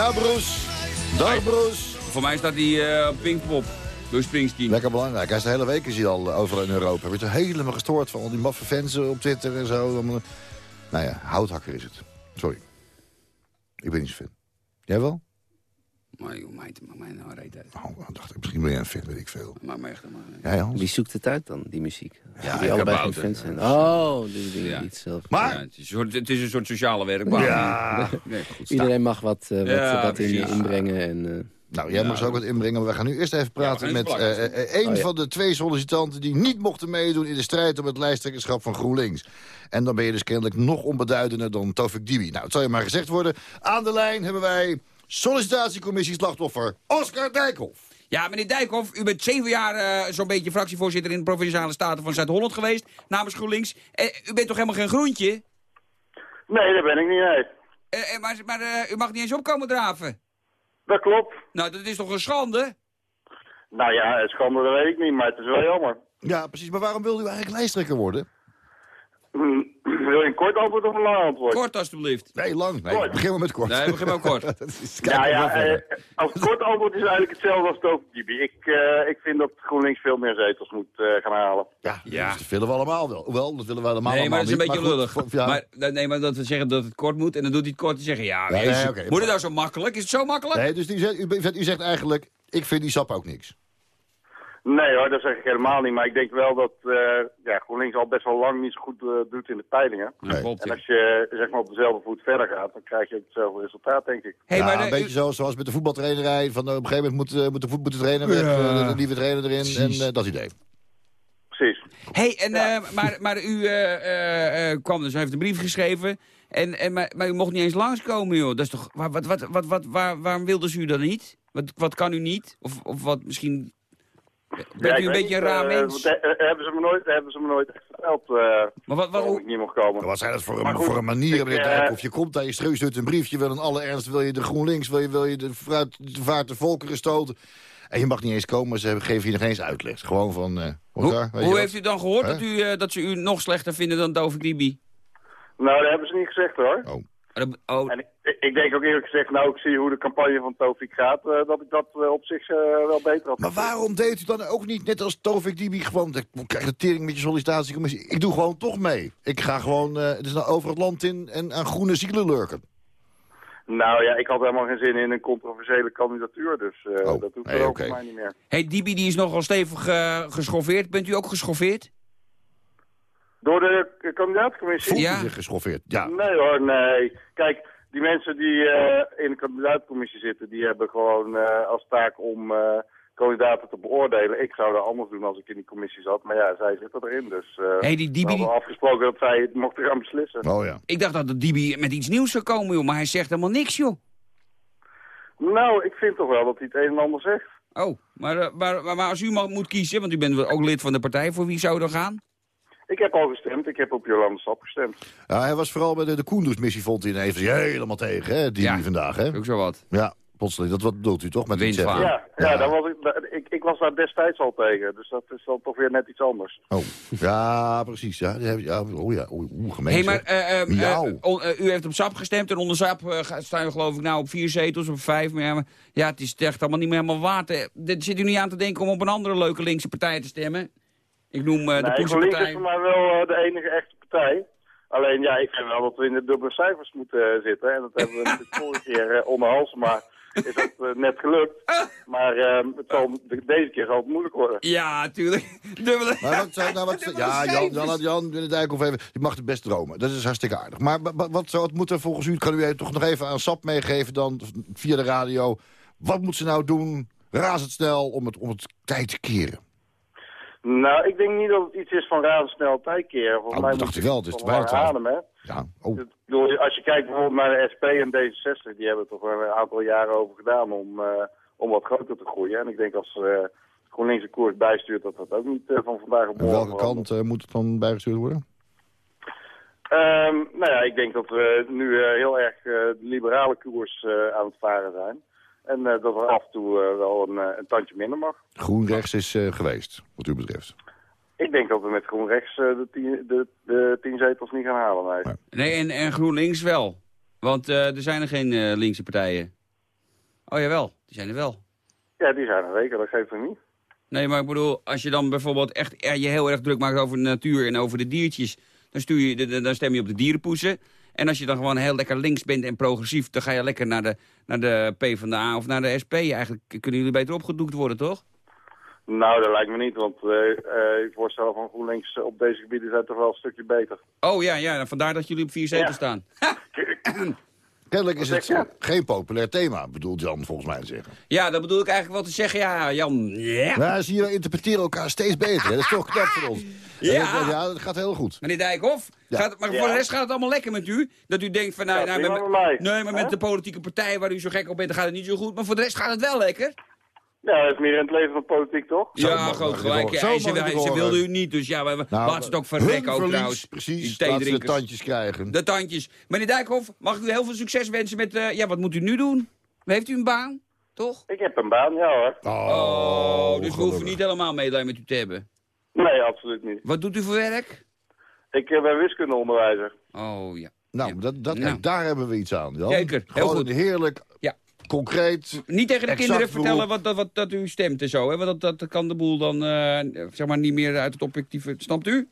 Ja, Bruce. Dag, Bruce. Voor mij staat eh, op Pinkpop. Door Springsteen. Lekker belangrijk. Hij is de hele week is hij al overal in Europa. Hij wordt er helemaal gestoord van al die maffe fans op Twitter en zo. Allemaal- Nou ja, houthakker is het. Sorry. Ik ben niet zo fan. Jij wel? Maar joh, meid, maak mij nou reet uit. Oh, dacht ik, misschien ben jij een fan, weet ik veel. Maak mij echt helemaal Jij, Hans? Wie zoekt het uit dan, die muziek? Ja, die ik allebei heb geen fans zijn. Oh, die doen Ja. niet zelf. Maar- Ja, het, is een soort, het is een soort sociale werkbaan. Ja. Nee, goed. Iedereen mag wat, eh, wat, Ja, wat in, inbrengen. En, eh, Nou, jij mag ze ook wat inbrengen, maar we gaan nu eerst even praten Ja, met eh, eh, een Oh, ja. van de twee sollicitanten die niet mochten meedoen in de strijd om het lijsttrekkerschap van GroenLinks. En dan ben je dus kennelijk nog onbeduidender dan Tofik Dibi. Nou, het zal je maar gezegd worden. Aan de lijn hebben wij sollicitatiecommissie slachtoffer Oscar Dijkhoff. Ja, meneer Dijkhoff, u bent zeven jaar eh, zo'n beetje fractievoorzitter in de Provinciale Staten van Zuid-Holland geweest, namens GroenLinks. Eh, u bent toch helemaal geen groentje? Nee, dat ben ik niet, nee. Eh, maar maar eh, u mag niet eens opkomen draven. Dat klopt. Nou, dat is toch een schande? Nou ja, schande, dat weet ik niet, maar het is wel jammer. Ja, precies. Maar waarom wilde u eigenlijk lijsttrekker worden? Hm, Wil je een kort antwoord of een lang antwoord? Kort alsjeblieft. Nee, lang. Nee, Kort. begin maar met kort. Nee, begin maar kort. Dat is- kijk Ja, maar ja, eh, als kort antwoord is eigenlijk hetzelfde als Toverdibi. Ik, eh, ik vind dat GroenLinks veel meer zetels moet eh, gaan halen. ja, Ja. dat willen we allemaal wel. Hoewel, dat willen we allemaal Nee, maar dat is een beetje niet. lullig. goed, ja. Maar, nee, maar dat we zeggen dat het kort moet en dan doet hij het kort en zeggen ja, nee, oké. moet het nou zo makkelijk? Is het zo makkelijk? Nee, dus u zegt, u, u zegt eigenlijk, ik vind die sap ook niks. Nee hoor, dat zeg ik helemaal niet. Maar ik denk wel dat eh, ja, GroenLinks al best wel lang niet zo goed eh, doet in de peilingen. Klopt, En als je zeg maar op dezelfde voet verder gaat, dan krijg je hetzelfde resultaat, denk ik. Hey, ja, maar de- een beetje u- zo, zoals met de voetbaltrainerij. Van, eh, op een gegeven moment moet, eh, moet de, voet, moet de trainer weg, Ja. eh, de nieuwe trainer erin. Precies. En eh, dat idee. Precies. hey, en, eh, maar, maar u eh, eh, eh, kwam dus, heeft een brief geschreven. En, en, maar, maar u mocht niet eens langskomen, joh. Dat is toch, wat, wat, wat, wat, waar, waarom wilde ze u dan niet? Wat, wat kan u niet? Of, of wat misschien... Bent u een beetje een raar eh, mens? eh, eh, hebben, ze me nooit, hebben ze me nooit echt verteld eh Maar wat, wat, waarom ik niet mocht komen. Wat zijn dat voor een, goed, voor een manier, meneer Dijkhoff? Je komt daar, je streust een briefje, wil in alle ernst, wil je de GroenLinks, wil je, wil je de, fruit, de vaart de volkeren stoten. En je mag niet eens komen, maar ze geven je nog eens uitleg. Gewoon van, eh hoe hoe heeft u dan gehoord dat, u, eh, dat ze u nog slechter vinden dan Dibi? Nou, dat hebben ze niet gezegd hoor. Oh. En ik, ik denk ook eerlijk gezegd, nou ik zie hoe de campagne van Tofik gaat, eh, dat ik dat eh, op zich eh, wel beter had. Maar waarom deed u dan ook niet, net als Tovik Dibi, gewoon... Ik krijg de tering met je sollicitatiecommissie. Ik doe gewoon toch mee. Ik ga gewoon eh dus naar over het land in en aan groene zielen lurken. Nou ja, ik had helemaal geen zin in een controversiële kandidatuur, dus eh, Oh, dat doet er ook voor mij niet meer. hey, Dibi die is nogal stevig geschoffeerd. Bent u ook geschoffeerd? Door de kandidaatcommissie? Voelt u zich geschoffeerd? Ja. Nee hoor, nee. Kijk, die mensen die eh, in de kandidaatcommissie zitten, die hebben gewoon eh, als taak om eh, kandidaten te beoordelen. Ik zou dat anders doen als ik in die commissie zat, maar ja, zij zitten erin, dus eh Hey, die Dibi we hadden afgesproken dat zij het mochten gaan beslissen. Oh ja. Ik dacht dat de Dibi met iets nieuws zou komen, joh. Maar hij zegt helemaal niks, joh. Nou, ik vind toch wel dat hij het een en ander zegt. Oh, maar, maar, maar, maar als u mag, moet kiezen, want u bent ook lid van de partij, voor wie zou u dan gaan? Ik heb al gestemd, ik heb op Jolande Sap gestemd. Ja, hij was vooral bij de, de Koendersmissie, vond hij ineens helemaal tegen, hè, die vandaag, hè? Ook zo wat. Ja, plotseling. Dat wat bedoelt u toch met zeggen? Ja, ja, Daar was ik, daar- ik, ik was daar destijds al tegen, dus dat is dan toch weer net iets anders. Oh, ja, precies. Ja, ja, ja, oh ja, oeh, oeh, gemeen. Hé, maar eh, eh, eh, u heeft op SAP gestemd en onder SAP staan we geloof ik nou op vier zetels of vijf. Maar ja, maar, ja, het is echt allemaal niet meer helemaal waard. Dit- Zit u niet aan te denken om op een andere leuke linkse partij te stemmen? Ik noem eh, de nee, is voor mij wel eh, de enige echte partij. Alleen ja, ik vind wel dat we in de dubbele cijfers moeten eh, zitten. En dat hebben we natuurlijk vorige keer uh, onderhals, maar is dat net gelukt. Maar eh, het zal, de- deze keer zal het moeilijk worden. Ja, tuurlijk. Dubbele. Maar wat, zou- nou, wat, ja, Jan, Jan, Jan Jan Dijkhoff even, je mag het best dromen. Dat is hartstikke aardig. Maar wa- wa- wat zou het moeten volgens u, kan u toch nog even aan SAP meegeven dan, via de radio. Wat moet ze nou doen, razendsnel, om het, om het tijd te keren? Nou, ik denk niet dat het iets is van razendsnel tijdkeren. Volgens Nou, mij dat dacht ik wel, het is van te weinig lange trouwens. adem, hè. Ja, oh. Als je kijkt bijvoorbeeld naar de SP en D66, die hebben toch wel een aantal jaren over gedaan om, eh, om wat groter te groeien. En ik denk als eh GroenLinks een koers bijstuurt, dat dat ook niet eh, van vandaag op En morgen welke kant moet het dan bijgestuurd worden? Ehm, nou ja, ik denk dat we nu heel erg de liberale koers aan het varen zijn. En eh, dat er af en toe eh, wel een, eh, een tandje minder mag. GroenRechts is eh, geweest, wat u betreft. Ik denk dat we met GroenRechts eh, de, tien, de, de tien zetels niet gaan halen. Nee. Nee, en, en GroenLinks wel. Want eh, er zijn er geen eh, linkse partijen. Oh jawel, die zijn er wel. Ja, die zijn er zeker, dat geeft er niet. Nee, maar ik bedoel, als je dan bijvoorbeeld echt je heel erg druk maakt over de natuur en over de diertjes, dan, stuur je, dan stem je op de dierenpoesen. En als je dan gewoon heel lekker links bent en progressief, dan ga je lekker naar de, naar de PvdA of naar de SP. Eigenlijk kunnen jullie beter opgedoekt worden, toch? Nou, dat lijkt me niet, want eh eh ik voorstel van GroenLinks eh, op deze gebieden zijn toch wel een stukje beter. Oh ja, ja, vandaar dat jullie op vier zetels Ja. staan. Kennelijk is het geen populair thema, bedoelt Jan volgens mij te zeggen. Ja, dat bedoel ik eigenlijk wel te zeggen. Ja, Jan. Ja. Ja, zie je, we interpreteren elkaar steeds beter. hè. Dat is toch knap van ons. Ja. Dat, ja, dat gaat heel goed. Meneer Dijkhoff, Ja. gaat, maar voor Ja. de rest gaat het allemaal lekker met u? Dat u denkt van, nou, Ja, nou met, met mij. nee, maar met de politieke partij waar u zo gek op bent, dan gaat het niet zo goed. Maar voor de rest gaat het wel lekker. Ja, dat is meer in het leven van politiek, toch? Ja, groot gelijk. Ja, ze, wilde u niet, dus ja, we, we- Nou, laat ze het ook verrekken ook verlies, trouwens. Precies, laat ze de tandjes krijgen. De tandjes. Meneer Dijkhoff, mag ik u heel veel succes wensen met, eh, ja, wat moet u nu doen? Heeft u een baan? Toch? Ik heb een baan, ja hoor. Oh, dus we hoeven niet helemaal medelijden met u te hebben. Nee, absoluut niet. Wat doet u voor werk? Ik eh, ben wiskundeonderwijzer. Oh, ja. Nou, dat, dat, Nou. daar hebben we iets aan, Jan. Zeker, heel Gewoon goed. heerlijk, Ja. Concreet... Niet tegen de kinderen beroep. vertellen wat, dat, wat, dat u stemt en zo. Hè? Want dat, dat kan de boel dan eh, zeg maar niet meer uit het objectieve... Snapt u?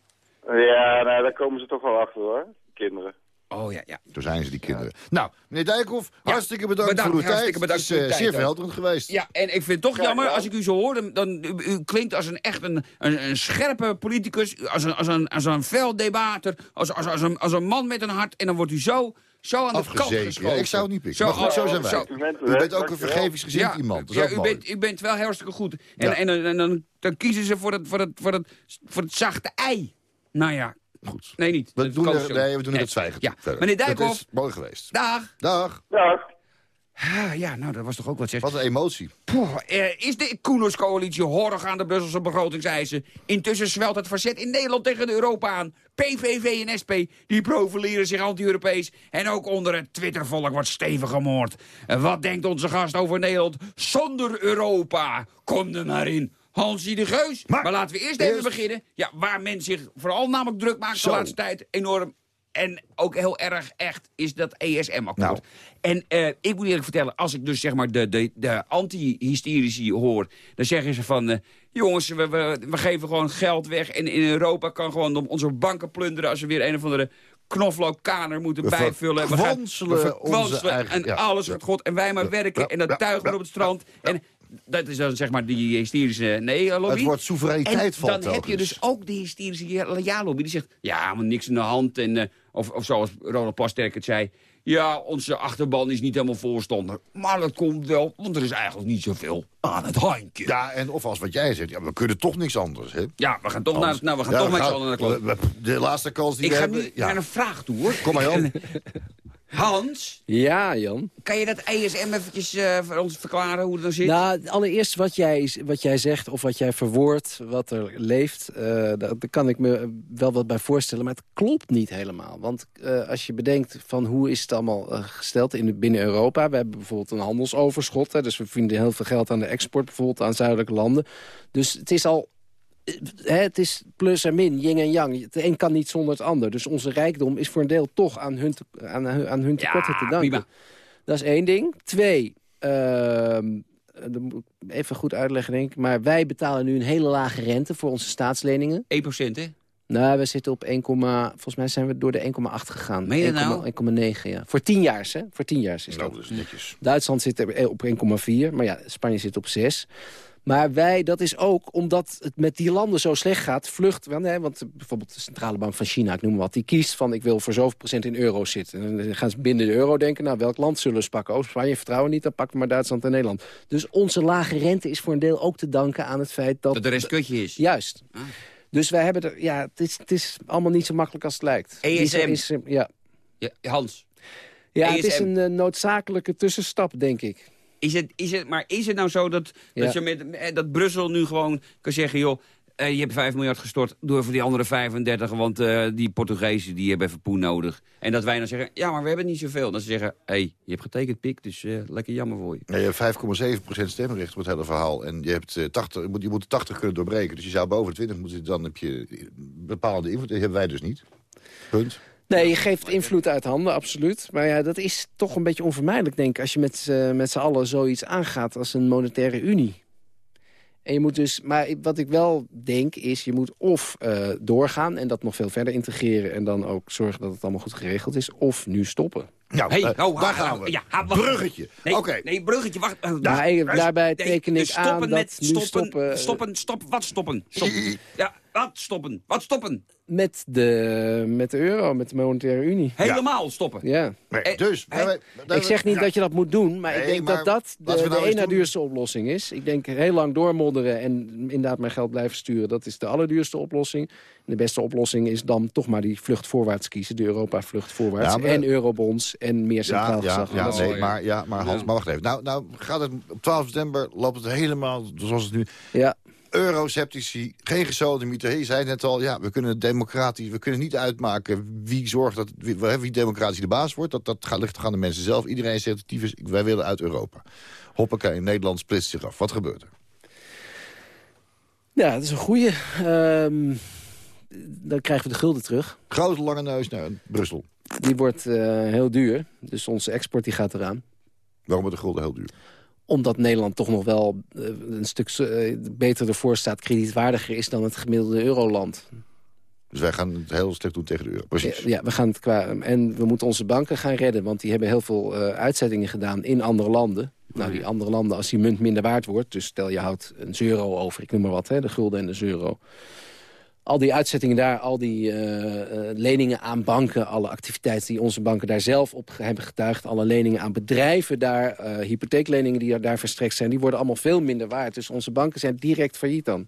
Ja, nou, daar komen ze toch wel achter hoor, kinderen. Oh ja, ja. Zo zijn ze, die kinderen. Nou, meneer Dijkhoff, Ja, hartstikke bedankt, bedankt, voor uw tijd. hartstikke bedankt Het is voor uw eh, tijd zeer verhelderend geweest. Ja, en ik vind het toch Ja, jammer, ja. als ik u zo hoor, dan, dan u, u klinkt als een echt een, een, een scherpe politicus, als een, als een, als een fel debater, als, als, als, een, als een man met een hart. En dan wordt u zo, zo aan de kant Afgezeken. geschoven. Ja, ik zou het niet pikken. Maar goed, oh, zo zijn wij. Complimenten, U bent ook een vergevingsgezind iemand. Dat is ja, ook u mooi. bent, u bent wel hartstikke goed. En, Ja. en, en, en dan, dan kiezen ze voor het, voor, het, voor, het, voor het zachte ei. Nou ja, Goed. nee niet. We doen er, zo. nee, we doen er Nee. het zwijgen. Ja. Meneer Dat Dijkhoff, is mooi geweest. dag. Dag. Dag. Ah, ja, nou, dat was toch ook wat zeg. Wat een emotie. Poeh, eh, is de Koeners-coalitie horig aan de Brusselse begrotingseisen? Intussen zwelt het verzet in Nederland tegen Europa aan. PVV en SP die profileren zich anti-Europees. En ook onder het Twittervolk wordt stevig gemoord. En wat denkt onze gast over Nederland zonder Europa? Kom er maar in. Hansie de Geus. Maar, Maar laten we eerst even beginnen. Ja, waar men zich vooral namelijk druk maakt Zo. de laatste tijd enorm. En ook heel erg echt is dat ESM-akkoord. Nou. En eh, ik moet eerlijk vertellen, als ik dus zeg maar de, de, de anti-hysterici hoor... dan zeggen ze van, eh, jongens, we, we, we geven gewoon geld weg... en in Europa kan gewoon onze banken plunderen... als we weer een of andere knoflookkaner moeten We bijvullen. we verkwanselen onze eigen- en ja, alles ja. God. En wij maar Ja, werken en dat ja, op het strand. En Dat is dan zeg maar die hysterische nee-lobby. Het woord soevereiniteit en dan heb je dus ook die hysterische ja-lobby. Die zegt, ja, maar niks in de hand. En, eh, of, of zoals Ronald Plasterk het zei... Ja, onze achterban is niet helemaal voorstander. Maar dat komt wel, want er is eigenlijk niet zoveel aan het handje. Ja, en of als wat jij zegt, ja, we kunnen toch niks anders, hè? Ja, we gaan toch, naar, Anders- nou, we gaan Ja, toch we met z'n gaan- allen naar de klok. De laatste kans die Ik we ga hebben... nu ja. naar een vraag toe, hoor. Kom maar, Jan. Hans, Ja, Jan. kan je dat ESM eventjes eh, voor ons verklaren hoe het dan zit? Nou, allereerst wat jij, wat jij zegt of wat jij verwoordt, wat er leeft... eh, daar, daar kan ik me wel wat bij voorstellen, maar het klopt niet helemaal. Want eh, als je bedenkt van hoe is het allemaal gesteld in, binnen Europa... we hebben bijvoorbeeld een handelsoverschot, hè, dus we vinden heel veel geld aan de export... bijvoorbeeld aan zuidelijke landen. Dus het is al het is plus en min, yin en yang. Het een kan niet zonder het ander. Dus onze rijkdom is voor een deel toch aan hun, te- aan, hun- aan hun tekorten te danken. prima. Dat is één ding. Twee, ehm, dat moet ik even goed uitleggen denk ik. Maar wij betalen nu een hele lage rente voor onze staatsleningen. 1% hè? Nou, we zitten op 1, volgens mij zijn we door de 1,8 gegaan. Meen je nou? 1,9, ja. Voor 10 jaar, hè? Voor 10 jaar is dat. Nou, dat is netjes. Duitsland zit er op 1,4, maar ja, Spanje zit op 6. Maar wij, dat is ook omdat het met die landen zo slecht gaat, vlucht. Want, hè, want bijvoorbeeld de Centrale Bank van China, ik noem maar wat, die kiest van ik wil voor zoveel procent in euro's zitten. En dan gaan ze binnen de euro denken, nou welk land zullen ze pakken? Oh, Spanje vertrouwen niet, dan pakken we maar Duitsland en Nederland. Dus onze lage rente is voor een deel ook te danken aan het feit dat... Dat de rest kutje is. Juist. Dus wij hebben er, ja, het is, het is allemaal niet zo makkelijk als het lijkt. ESM. Is, is, ja, Ja, Hans, ja het is ESM. een eh, noodzakelijke tussenstap, denk ik. Is het, is het, maar is het nou zo dat, Ja. dat, je met, eh, dat Brussel nu gewoon kan zeggen... joh, eh, je hebt 5 miljard gestort, doe even die andere 35... want eh, die Portugezen die hebben even poen nodig. En dat wij dan zeggen, ja, maar we hebben niet zoveel. Dan ze zeggen, hé, hey, je hebt getekend, pik, dus eh, lekker jammer voor je. Ja, je hebt 5,7% stemrecht op het hele verhaal. En je, hebt, eh, 80, je, moet, je moet de 80 kunnen doorbreken. Dus je zou boven de 20 moeten. Dan heb je bepaalde invloed. Dat hebben wij dus niet. Punt. Nee, je geeft invloed uit handen, absoluut. Maar ja, dat is toch een beetje onvermijdelijk, denk ik... als je met, eh, met z'n allen zoiets aangaat als een monetaire unie. En je moet dus, maar wat ik wel denk is, je moet of eh, doorgaan... en dat nog veel verder integreren... en dan ook zorgen dat het allemaal goed geregeld is... of nu stoppen. Nou, Hey, eh, oh, daar ha- gaan we. Ja. Bruggetje. Nee, Oké. nee, bruggetje, wacht. ik- daarbij nee, teken ik dus stoppen aan dat met nu stoppen, stoppen- stoppen, stop, wat stoppen? Stoppen. Ja, wat stoppen? Wat stoppen? Met de, met de euro, met de monetaire unie. Helemaal stoppen. Ja. Nee, Eh, dus, wij- Ik zeg niet ja. dat je dat moet doen, maar ik denk maar dat dat de, nou de eens ene doen. duurste oplossing is. Ik denk heel lang doormodderen en inderdaad mijn geld blijven sturen. Dat is de allerduurste oplossing. En de beste oplossing is dan toch maar die vlucht voorwaarts kiezen. De Europa-vlucht voorwaarts. Ja, maar- en eurobonds en meer centraal gezag. ja, nee, maar, ja, maar Hans, Ja. maar wacht even. Nou, nou gaat het, op 12 september loopt het helemaal zoals het nu... ja. Eurosceptici, geen gesodemieter. Je zei net al, ja, we kunnen democratisch... we kunnen niet uitmaken wie zorgt dat... wie, wie democratisch de baas wordt. Dat, dat gaat, ligt toch aan de mensen zelf. Iedereen zegt, tyfus, wij willen uit Europa. Hoppakee, Nederland splitst zich af. Wat gebeurt er? ja, dat is een goeie. Ehm, dan krijgen we de gulden terug. Grote lange neus naar Brussel. Die wordt eh, heel duur. Dus onze export die gaat eraan. Waarom wordt de gulden heel duur? Omdat Nederland toch nog wel eh, een stuk eh, beter ervoor staat... kredietwaardiger is dan het gemiddelde euroland. Dus wij gaan het heel slecht doen tegen de euro. Precies. Ja, we gaan het qua... En we moeten onze banken gaan redden. Want die hebben heel veel eh, uitzettingen gedaan in andere landen. Nou, die andere landen, als die munt minder waard wordt... dus stel je houdt een euro over, ik noem maar wat, hè, de gulden en de euro... Al die uitzettingen daar, al die eh, eh, leningen aan banken... alle activiteiten die onze banken daar zelf op hebben getuigd... alle leningen aan bedrijven daar, eh, hypotheekleningen die daar verstrekt zijn... die worden allemaal veel minder waard. Dus onze banken zijn direct failliet dan.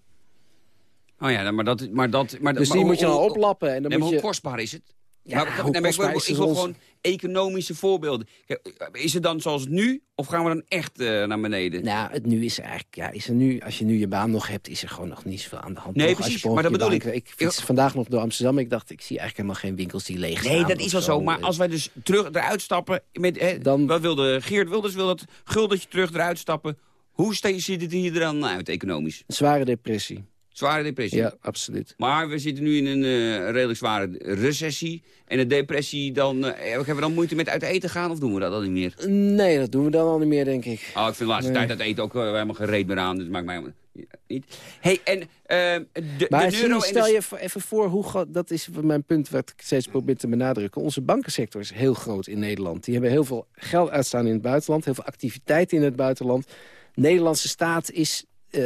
Oh ja, maar dat... Maar dat maar, Dus die moet je dan oplappen. En dan nee, maar moet hoe je... kostbaar is het? Ja, Maar- hoe nee, maar ik wil, ik ons? gewoon economische voorbeelden. Kijk, Is het dan zoals nu, of gaan we dan echt eh, naar beneden? Nou, het nu is er eigenlijk, ja, is er nu, als je nu je baan nog hebt, is er gewoon nog niet zoveel aan de hand. Nee, precies, maar dat bedoel baan- ik. Ik fiets vandaag nog door Amsterdam, ik dacht, ik zie eigenlijk helemaal geen winkels die leeg staan. Nee, dat is wel zo. Maar als wij dus terug eruit stappen... Met, hè, Dan- Wat wilde Geert Wilders wil dat guldetje terug eruit stappen. Hoe ziet het hier dan uit, economisch? Een zware depressie. Zware depressie. Ja, absoluut. Maar we zitten nu in een eh, redelijk zware recessie. En een depressie, dan, eh, hebben we dan moeite met uit eten gaan of doen we dat dan niet meer? Nee, dat doen we dan al niet meer, denk ik. Oh, ik vind de laatste Nee. tijd uit eten ook helemaal geen reet meer aan. Dus maakt mij helemaal niet. hey, en eh, de, Maar de stel de- je even voor, hoe dat is mijn punt wat ik steeds probeer te benadrukken. Onze bankensector is heel groot in Nederland. Die hebben heel veel geld uitstaan in het buitenland, heel veel activiteiten in het buitenland. Nederlandse staat is, eh,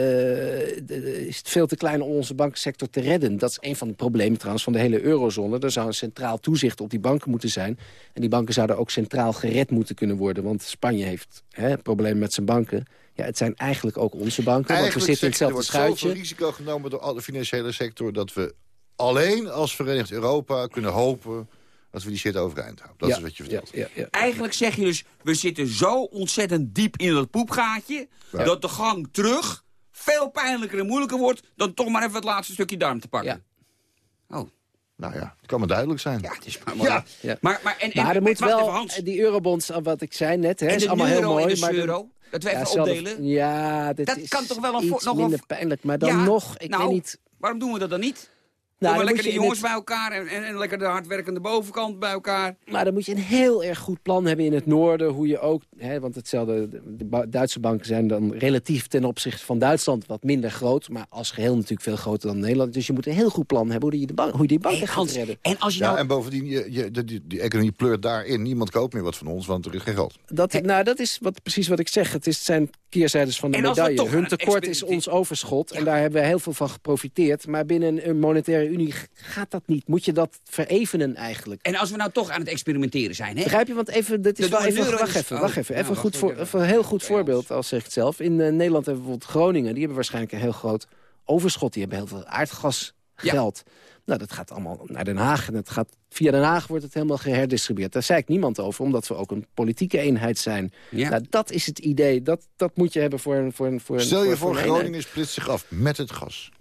de- is veel te klein om onze bankensector te redden. Dat is een van de problemen trouwens van de hele eurozone. Er zou een centraal toezicht op die banken moeten zijn. En die banken zouden ook centraal gered moeten kunnen worden. Want Spanje heeft hè, problemen met zijn banken. Ja, het zijn eigenlijk ook onze banken. want we Eigenlijk zitten in zeg je, er hetzelfde wordt schuitje. zoveel risico genomen door de financiële sector... dat we alleen als Verenigd Europa kunnen hopen... dat we die shit overeind houden. Dat Ja, is wat je vertelt. Ja, ja. Eigenlijk zeg je dus, we zitten zo ontzettend diep in dat poepgaatje... Ja. dat de gang terug veel pijnlijker en moeilijker wordt... dan toch maar even het laatste stukje darm te pakken. Oh. Nou ja, het kan maar duidelijk zijn. Ja, het is maar... maar Ja. Maar, maar, en, en, maar er moet wel, even, Hans. die eurobonds, ah, wat ik zei net, hè, is allemaal heel en mooi. de maar euro, dat we even zelf- opdelen? Ja, dit Dat is kan toch wel een iets nog minder pijnlijk. Maar dan Ja, nog, ik nou, weet niet... Waarom doen we dat dan niet? Nou, dan lekker in jongens het- bij elkaar en, en, en lekker de hardwerkende bovenkant bij elkaar. Maar dan moet je een heel erg goed plan hebben in het noorden. Hoe je ook, hè, want hetzelfde, de, Duitse banken zijn dan relatief ten opzichte van Duitsland wat minder groot. Maar als geheel natuurlijk veel groter dan Nederland. Dus je moet een heel goed plan hebben hoe je, de bank, hoe je die banken gaat redden. En als je Ja, nou... en bovendien, je, je, de- die, die economie pleurt daarin. Niemand koopt meer wat van ons, want er is geen geld. Dat, nou, dat is wat, precies wat ik zeg. Het, is, het zijn keerzijdes van de medaille. Hun tekort is ons overschot. En daar hebben we heel veel van geprofiteerd. Maar binnen een monetaire unie g- gaat dat niet. Moet je dat verevenen eigenlijk. En als we nou toch aan het experimenteren zijn, hè? Begrijp je? Want even, dit is wel even, wacht even, oh, wacht even. ja, Even, een wacht goed voor, even. een heel goed voorbeeld, als zeg ik het zelf. In eh, Nederland hebben we bijvoorbeeld Groningen. Die hebben waarschijnlijk een heel groot overschot. Die hebben heel veel aardgasgeld. Nou, dat gaat allemaal naar Den Haag. En het gaat, via Den Haag wordt het helemaal geherdistribueerd. Daar zei ik niemand over, omdat we ook een politieke eenheid zijn. Ja. Nou, dat is het idee. Dat, dat moet je hebben voor een voor een voor een- Stel je voor, een eenheid. Groningen splitst zich af met het gas.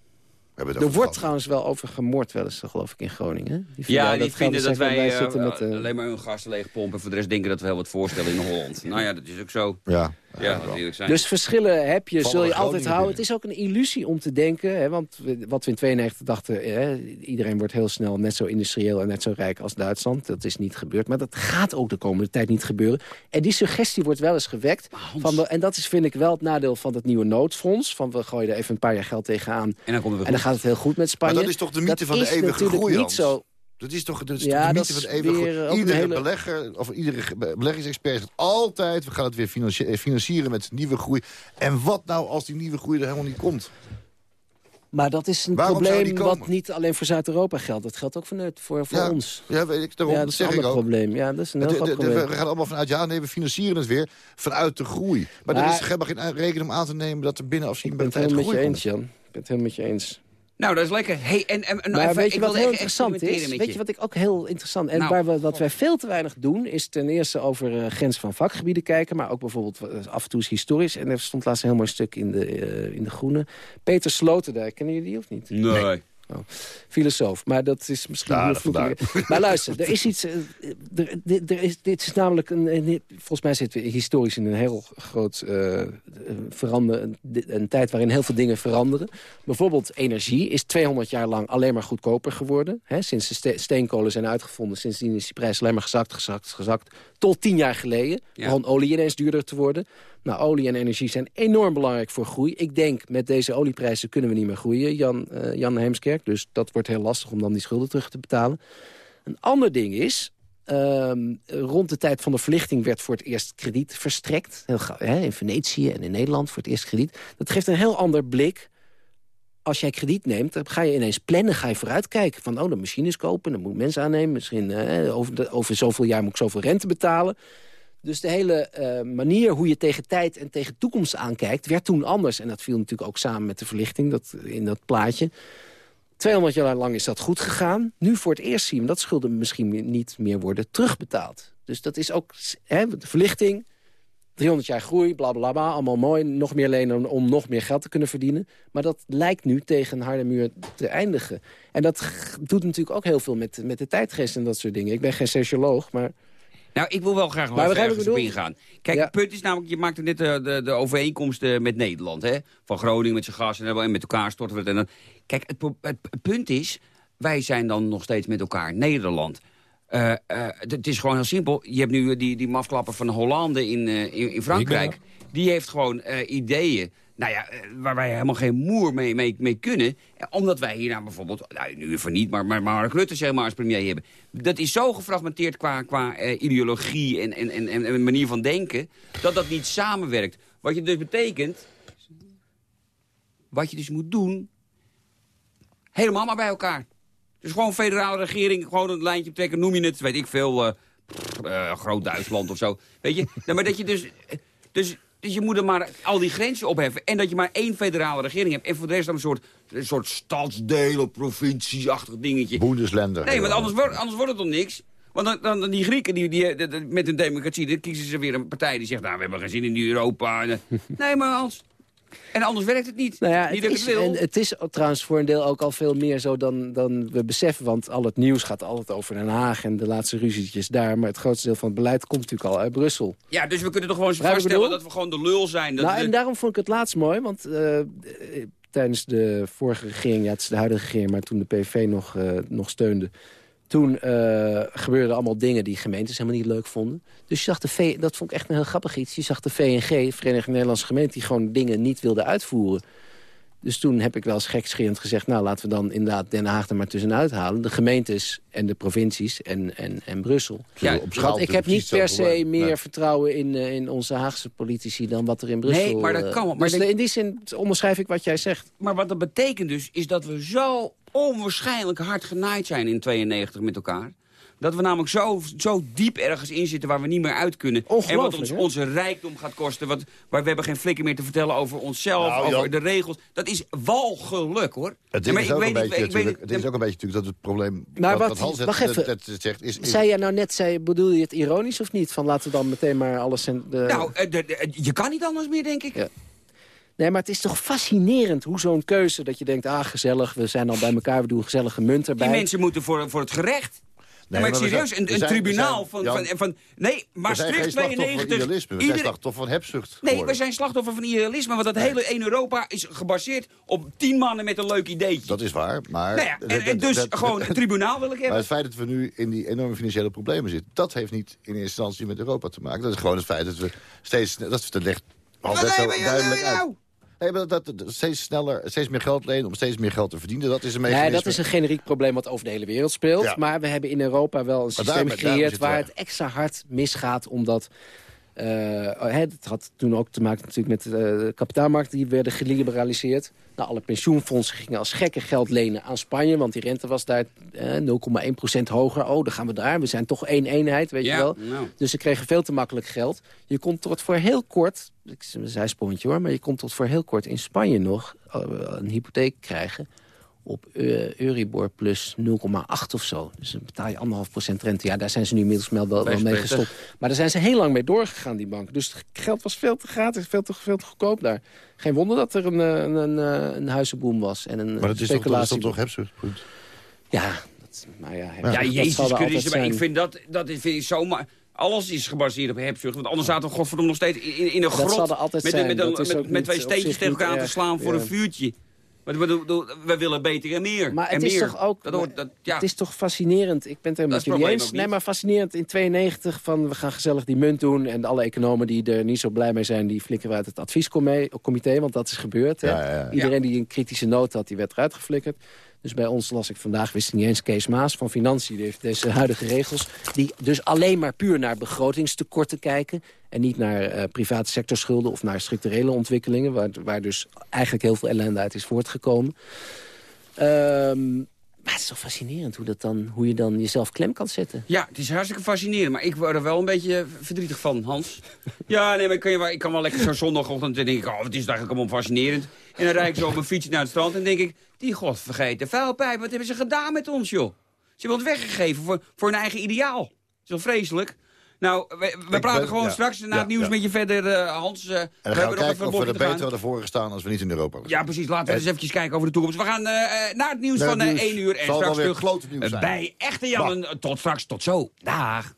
Er over wordt trouwens wel over gemoord, wel eens, geloof ik, in Groningen. Die Ja, vinden- die vinden dat wij, eh, met... eh, alleen maar hun gasten leegpompen... en voor de rest denken dat we heel wat voorstellen in Holland. nou ja, dat is ook zo. Ja. Ja, zijn. Dus verschillen heb je, Vallen zul je altijd houden. Het is ook een illusie om te denken, hè, want wat we in 92 dachten... Hè, iedereen wordt heel snel net zo industrieel en net zo rijk als Duitsland. Dat is niet gebeurd, maar dat gaat ook de komende tijd niet gebeuren. En die suggestie wordt wel eens gewekt. Van de, en dat is vind ik wel het nadeel van het nieuwe noodfonds. Van we gooien er even een paar jaar geld tegenaan. En dan komt het weer En dan gaat het heel goed met Spanje. Maar dat is toch de mythe van de eeuwige groei, niet Hans? zo. Dat is toch, dat is Ja, toch de mythe van de groei. een Iedere hele- belegger, of iedere beleggingsexpert zegt altijd... we gaan het weer financi- eh, financieren met nieuwe groei. En wat nou als die nieuwe groei er helemaal niet komt? Maar dat is een Waarom probleem wat niet alleen voor Zuid-Europa geldt. Dat geldt ook voor, voor, voor Ja, ons. Ja, weet ik, daarom ja, dat zeg ik ander ook. probleem. Ja, dat is een heel De- groot de- de- probleem. we gaan allemaal vanuit, ja nee, we financieren het weer vanuit de groei. Maar, er Maar- is helemaal geen rekening om aan te nemen dat er binnen Ik afzienbare ben het tijd helemaal met je groei eens. Jan. Ik ben het helemaal met je eens. Nou, dat is lekker. Hey, en, en, nou maar even, weet je ik wat wilde heel interessant is? Weet je wat ik ook heel interessant... En Nou, waar we, wat wij veel te weinig doen... is ten eerste over eh, grenzen van vakgebieden kijken... maar ook bijvoorbeeld eh, af en toe is historisch. En er stond laatst een heel mooi stuk in de, eh, in de Groene. Peter Sloterdijk, kennen jullie die of niet? Nee. Oh, filosoof, maar dat is misschien... Ja, heel. Maar luister, er is iets... eh, er, dit- er is, dit is namelijk een, een- Volgens mij zitten we historisch in een heel groot eh verander, een, een tijd waarin heel veel dingen veranderen. Bijvoorbeeld energie is 200 jaar lang alleen maar goedkoper geworden. Hè? Sinds de ste- steenkolen zijn uitgevonden, sindsdien is die prijs alleen maar gezakt, gezakt, gezakt. Tot tien jaar geleden Ja. begon olie ineens duurder te worden. Nou, olie en energie zijn enorm belangrijk voor groei. Ik denk, met deze olieprijzen kunnen we niet meer groeien, Jan, eh, Jan Heemskerk. Dus dat wordt heel lastig om dan die schulden terug te betalen. Een ander ding is... ehm, rond de tijd van de verlichting werd voor het eerst krediet verstrekt. Heel hè, in Venetië en in Nederland voor het eerst krediet. Dat geeft een heel ander blik. Als jij krediet neemt, dan ga je ineens plannen, ga je vooruitkijken. Van, oh, de machines kopen, dan moet ik mensen aannemen. Misschien eh, over, over zoveel jaar moet ik zoveel rente betalen. Dus de hele eh, manier hoe je tegen tijd en tegen toekomst aankijkt... werd toen anders. En dat viel natuurlijk ook samen met de verlichting dat, in dat plaatje. 200 jaar lang is dat goed gegaan. Nu voor het eerst zien we dat schulden misschien niet meer worden terugbetaald. Dus dat is ook hè, de verlichting, 300 jaar groei, bla bla bla, allemaal mooi. Nog meer lenen om, nog meer geld te kunnen verdienen. Maar dat lijkt nu tegen een harde muur te eindigen. En dat doet natuurlijk ook heel veel met, met de tijdgeest en dat soort dingen. Ik ben geen socioloog, maar... Nou, ik wil wel graag nog Maar even ergens op ingaan. Kijk, Ja. het punt is namelijk, je maakt net de, de, de overeenkomsten met Nederland. Hè? Van Groningen met zijn gas en, en met elkaar storten we het. En dan, kijk, het, het, het punt is, wij zijn dan nog steeds met elkaar Nederland. Eh, eh, het- is gewoon heel simpel. Je hebt nu die, die mafklapper van Hollande in, eh, in, in Frankrijk. Die heeft gewoon eh, ideeën nou ja, eh, waar wij helemaal geen moer mee, mee, mee kunnen. Eh, Omdat wij hier nou bijvoorbeeld, nou, nu even niet, maar, maar Mark Rutte zeg maar als premier hebben. Dat is zo gefragmenteerd qua, qua eh, ideologie en, en, en, en manier van denken, dat dat niet samenwerkt. Wat je dus betekent... Wat je dus moet doen... Helemaal maar bij elkaar. Dus gewoon federale regering, gewoon een lijntje trekken, noem je het, weet ik veel, eh, pff, eh, groot Duitsland of zo. Weet je, nou, maar dat je dus, dus, dus je moet er maar al die grenzen opheffen. En dat je maar één federale regering hebt. En voor de rest dan een soort, een soort stadsdelen, provinciesachtig dingetje. Boendesländer. Nee, want anders wordt, anders wordt het toch niks. Want dan, dan, dan die Grieken, die, die, die- die- met hun democratie, dan kiezen ze weer een partij die zegt... nou, we hebben geen zin in Europa. Eh, nee, maar Hans... En anders werkt het niet. Nou ja, niet het is, het en het is trouwens voor een deel ook al veel meer zo dan, dan we beseffen. Want al het nieuws gaat altijd over Den Haag en de laatste ruzietjes daar. Maar het grootste deel van het beleid komt natuurlijk al uit Brussel. Ja, dus we kunnen toch gewoon vaststellen dat we gewoon de lul zijn. Dat nou, en daarom vond ik het laatst mooi. Want eh, tijdens de vorige regering, ja, het is de huidige regering... maar toen de PV nog, eh, nog steunde... Toen eh, gebeurden allemaal dingen die gemeentes helemaal niet leuk vonden. Dus je zag de V, dat vond ik echt een heel grappig iets. Je zag de VNG, Vereniging Nederlandse Gemeenten... die gewoon dingen niet wilde uitvoeren. Dus toen heb ik wel eens gekscherend gezegd... nou, laten we dan inderdaad Den Haag er maar tussenuit halen. De gemeentes en de provincies en, en, en Brussel. Ja, op schaal Want ik heb niet per se meer Nee. vertrouwen in, eh, in onze Haagse politici... dan wat er in Brussel... Nee, maar dat eh, kan wel. Maar dus denk- in die zin onderschrijf ik wat jij zegt. Maar wat dat betekent dus, is dat we zo onwaarschijnlijk hard genaaid zijn in 92 met elkaar. Dat we namelijk zo, zo diep ergens in zitten waar we niet meer uit kunnen. En wat ons, hè? onze rijkdom gaat kosten. Wat, waar we hebben geen flikker meer te vertellen over onszelf, Nou, over de regels. Dat is walgeluk, hoor. Het is ik ook weet een niet- beetje ik weet natuurlijk, niet- het is ook een beetje natuurlijk dat het probleem... Maar wat, wat- Hans wacht even. net zegt, is... is Zei jij nou net, zei, bedoel je het ironisch of niet? Van laten we dan meteen maar alles... En de... Nou, eh, de- de- je kan niet anders meer, denk ik. Ja. Nee, maar het is toch fascinerend hoe zo'n keuze... dat je denkt, ah, gezellig, we zijn al bij elkaar... we doen een gezellige munt erbij. Die mensen moeten voor, voor het gerecht. Nee, maar ik maar serieus, zijn- een, een zijn- tribunaal zijn- van, van, van... Nee, maar van 92... idealisme, we zijn slachtoffer van hebzucht Nee, we zijn slachtoffer van idealisme. Want dat hele 1 Europa is gebaseerd op tien mannen met een leuk ideetje. Dat is waar, maar... Nou ja, en, dus dat- gewoon een tribunaal wil ik Maar hebben. het feit dat we nu in die enorme financiële problemen zitten... dat heeft niet in eerste instantie met Europa te maken. Dat is gewoon het feit dat we steeds... Dat, dat legt altijd Wat zo maar- duidelijk nou? uit. Nee, maar dat, steeds sneller, steeds meer geld lenen om steeds meer geld te verdienen. Dat is een Nee, mechanisme. dat is een generiek probleem wat over de hele wereld speelt. Ja. Maar we hebben in Europa wel een systeem gecreëerd... waar het extra hard misgaat, omdat... eh, het had toen ook te maken natuurlijk met eh, de kapitaalmarkten... die werden geliberaliseerd. Nou, alle pensioenfondsen gingen als gekke geld lenen aan Spanje... want die rente was daar eh, 0,1% hoger. Oh, dan gaan we daar. We zijn toch één eenheid, weet je wel. nou. Dus ze kregen veel te makkelijk geld. Je kon tot voor heel kort, ik is een zijsprongetje hoor... maar je kon tot voor heel kort in Spanje nog eh, een hypotheek krijgen op eh, Euribor plus 0,8 of zo. Dus dan betaal je anderhalf procent rente. Ja, daar zijn ze nu inmiddels wel, wel mee gestopt. Maar daar zijn ze heel lang mee doorgegaan, die banken. Dus het geld was veel te gratis, veel te, veel te goedkoop daar. Geen wonder dat er een, eh, een, een, eh, een huizenboom was en een Maar dat is toch, dat is speculatie. toch hebzucht? Goed. Ja, dat, maar ja, Ja, Jezus Christus, maar ik vind dat, dat vind ik zomaar... Alles is gebaseerd op hebzucht. Want anders zaten we godverdomme nog steeds in, in een Dat grot... zal er altijd met, zijn. met, met, met, twee steentjes tegen elkaar aan te slaan voor ja. een vuurtje. Maar we, willen beter en meer. Maar en het is meer. toch ook... Dat hoort, dat, ja. Het is toch fascinerend. Ik ben het helemaal met jullie eens. Nee, maar fascinerend in 92 van we gaan gezellig die munt doen. En alle economen die er niet zo blij mee zijn... die flikkeren we uit het adviescomité. Want dat is gebeurd. Hè? Ja, ja, ja. Iedereen die een kritische noot had, die werd eruit geflikkerd. Dus bij ons las ik vandaag, wist niet eens, Kees Maas van Financiën. Die heeft deze huidige regels. Die dus alleen maar puur naar begrotingstekorten kijken. En niet naar eh, private sectorschulden of naar structurele ontwikkelingen. Waar, waar dus eigenlijk heel veel ellende uit is voortgekomen. Ehm, maar het is toch fascinerend hoe, dat dan, hoe je dan jezelf klem kan zetten. Ja, het is hartstikke fascinerend. Maar ik word er wel een beetje verdrietig van, Hans. Ja, nee, maar ik kan, wel- ik kan wel lekker zo'n zondagochtend... en denk ik, oh, wat is het eigenlijk allemaal fascinerend. En dan rijd ik zo op mijn fietsje naar het strand... en denk ik, die godvergeten vuilpijp, wat hebben ze gedaan met ons, joh? Ze hebben ons weggegeven voor, voor hun eigen ideaal. Dat is wel vreselijk. Nou, we, we praten ben- gewoon ja, straks na ja, het nieuws ja. met je verder, eh, Hans. eh, En dan gaan we kijken of we er te beter hadden voor gestaan als we niet in Europa waren. Ja, precies. Laten we En- eens eventjes kijken over de toekomst. We gaan eh, eh, naar het nieuws Naar het van eh, nieuws. 1 uur. En Zal straks weer terug grote nieuws zijn. bij Echte Jan. Tot straks. Tot zo. Dag.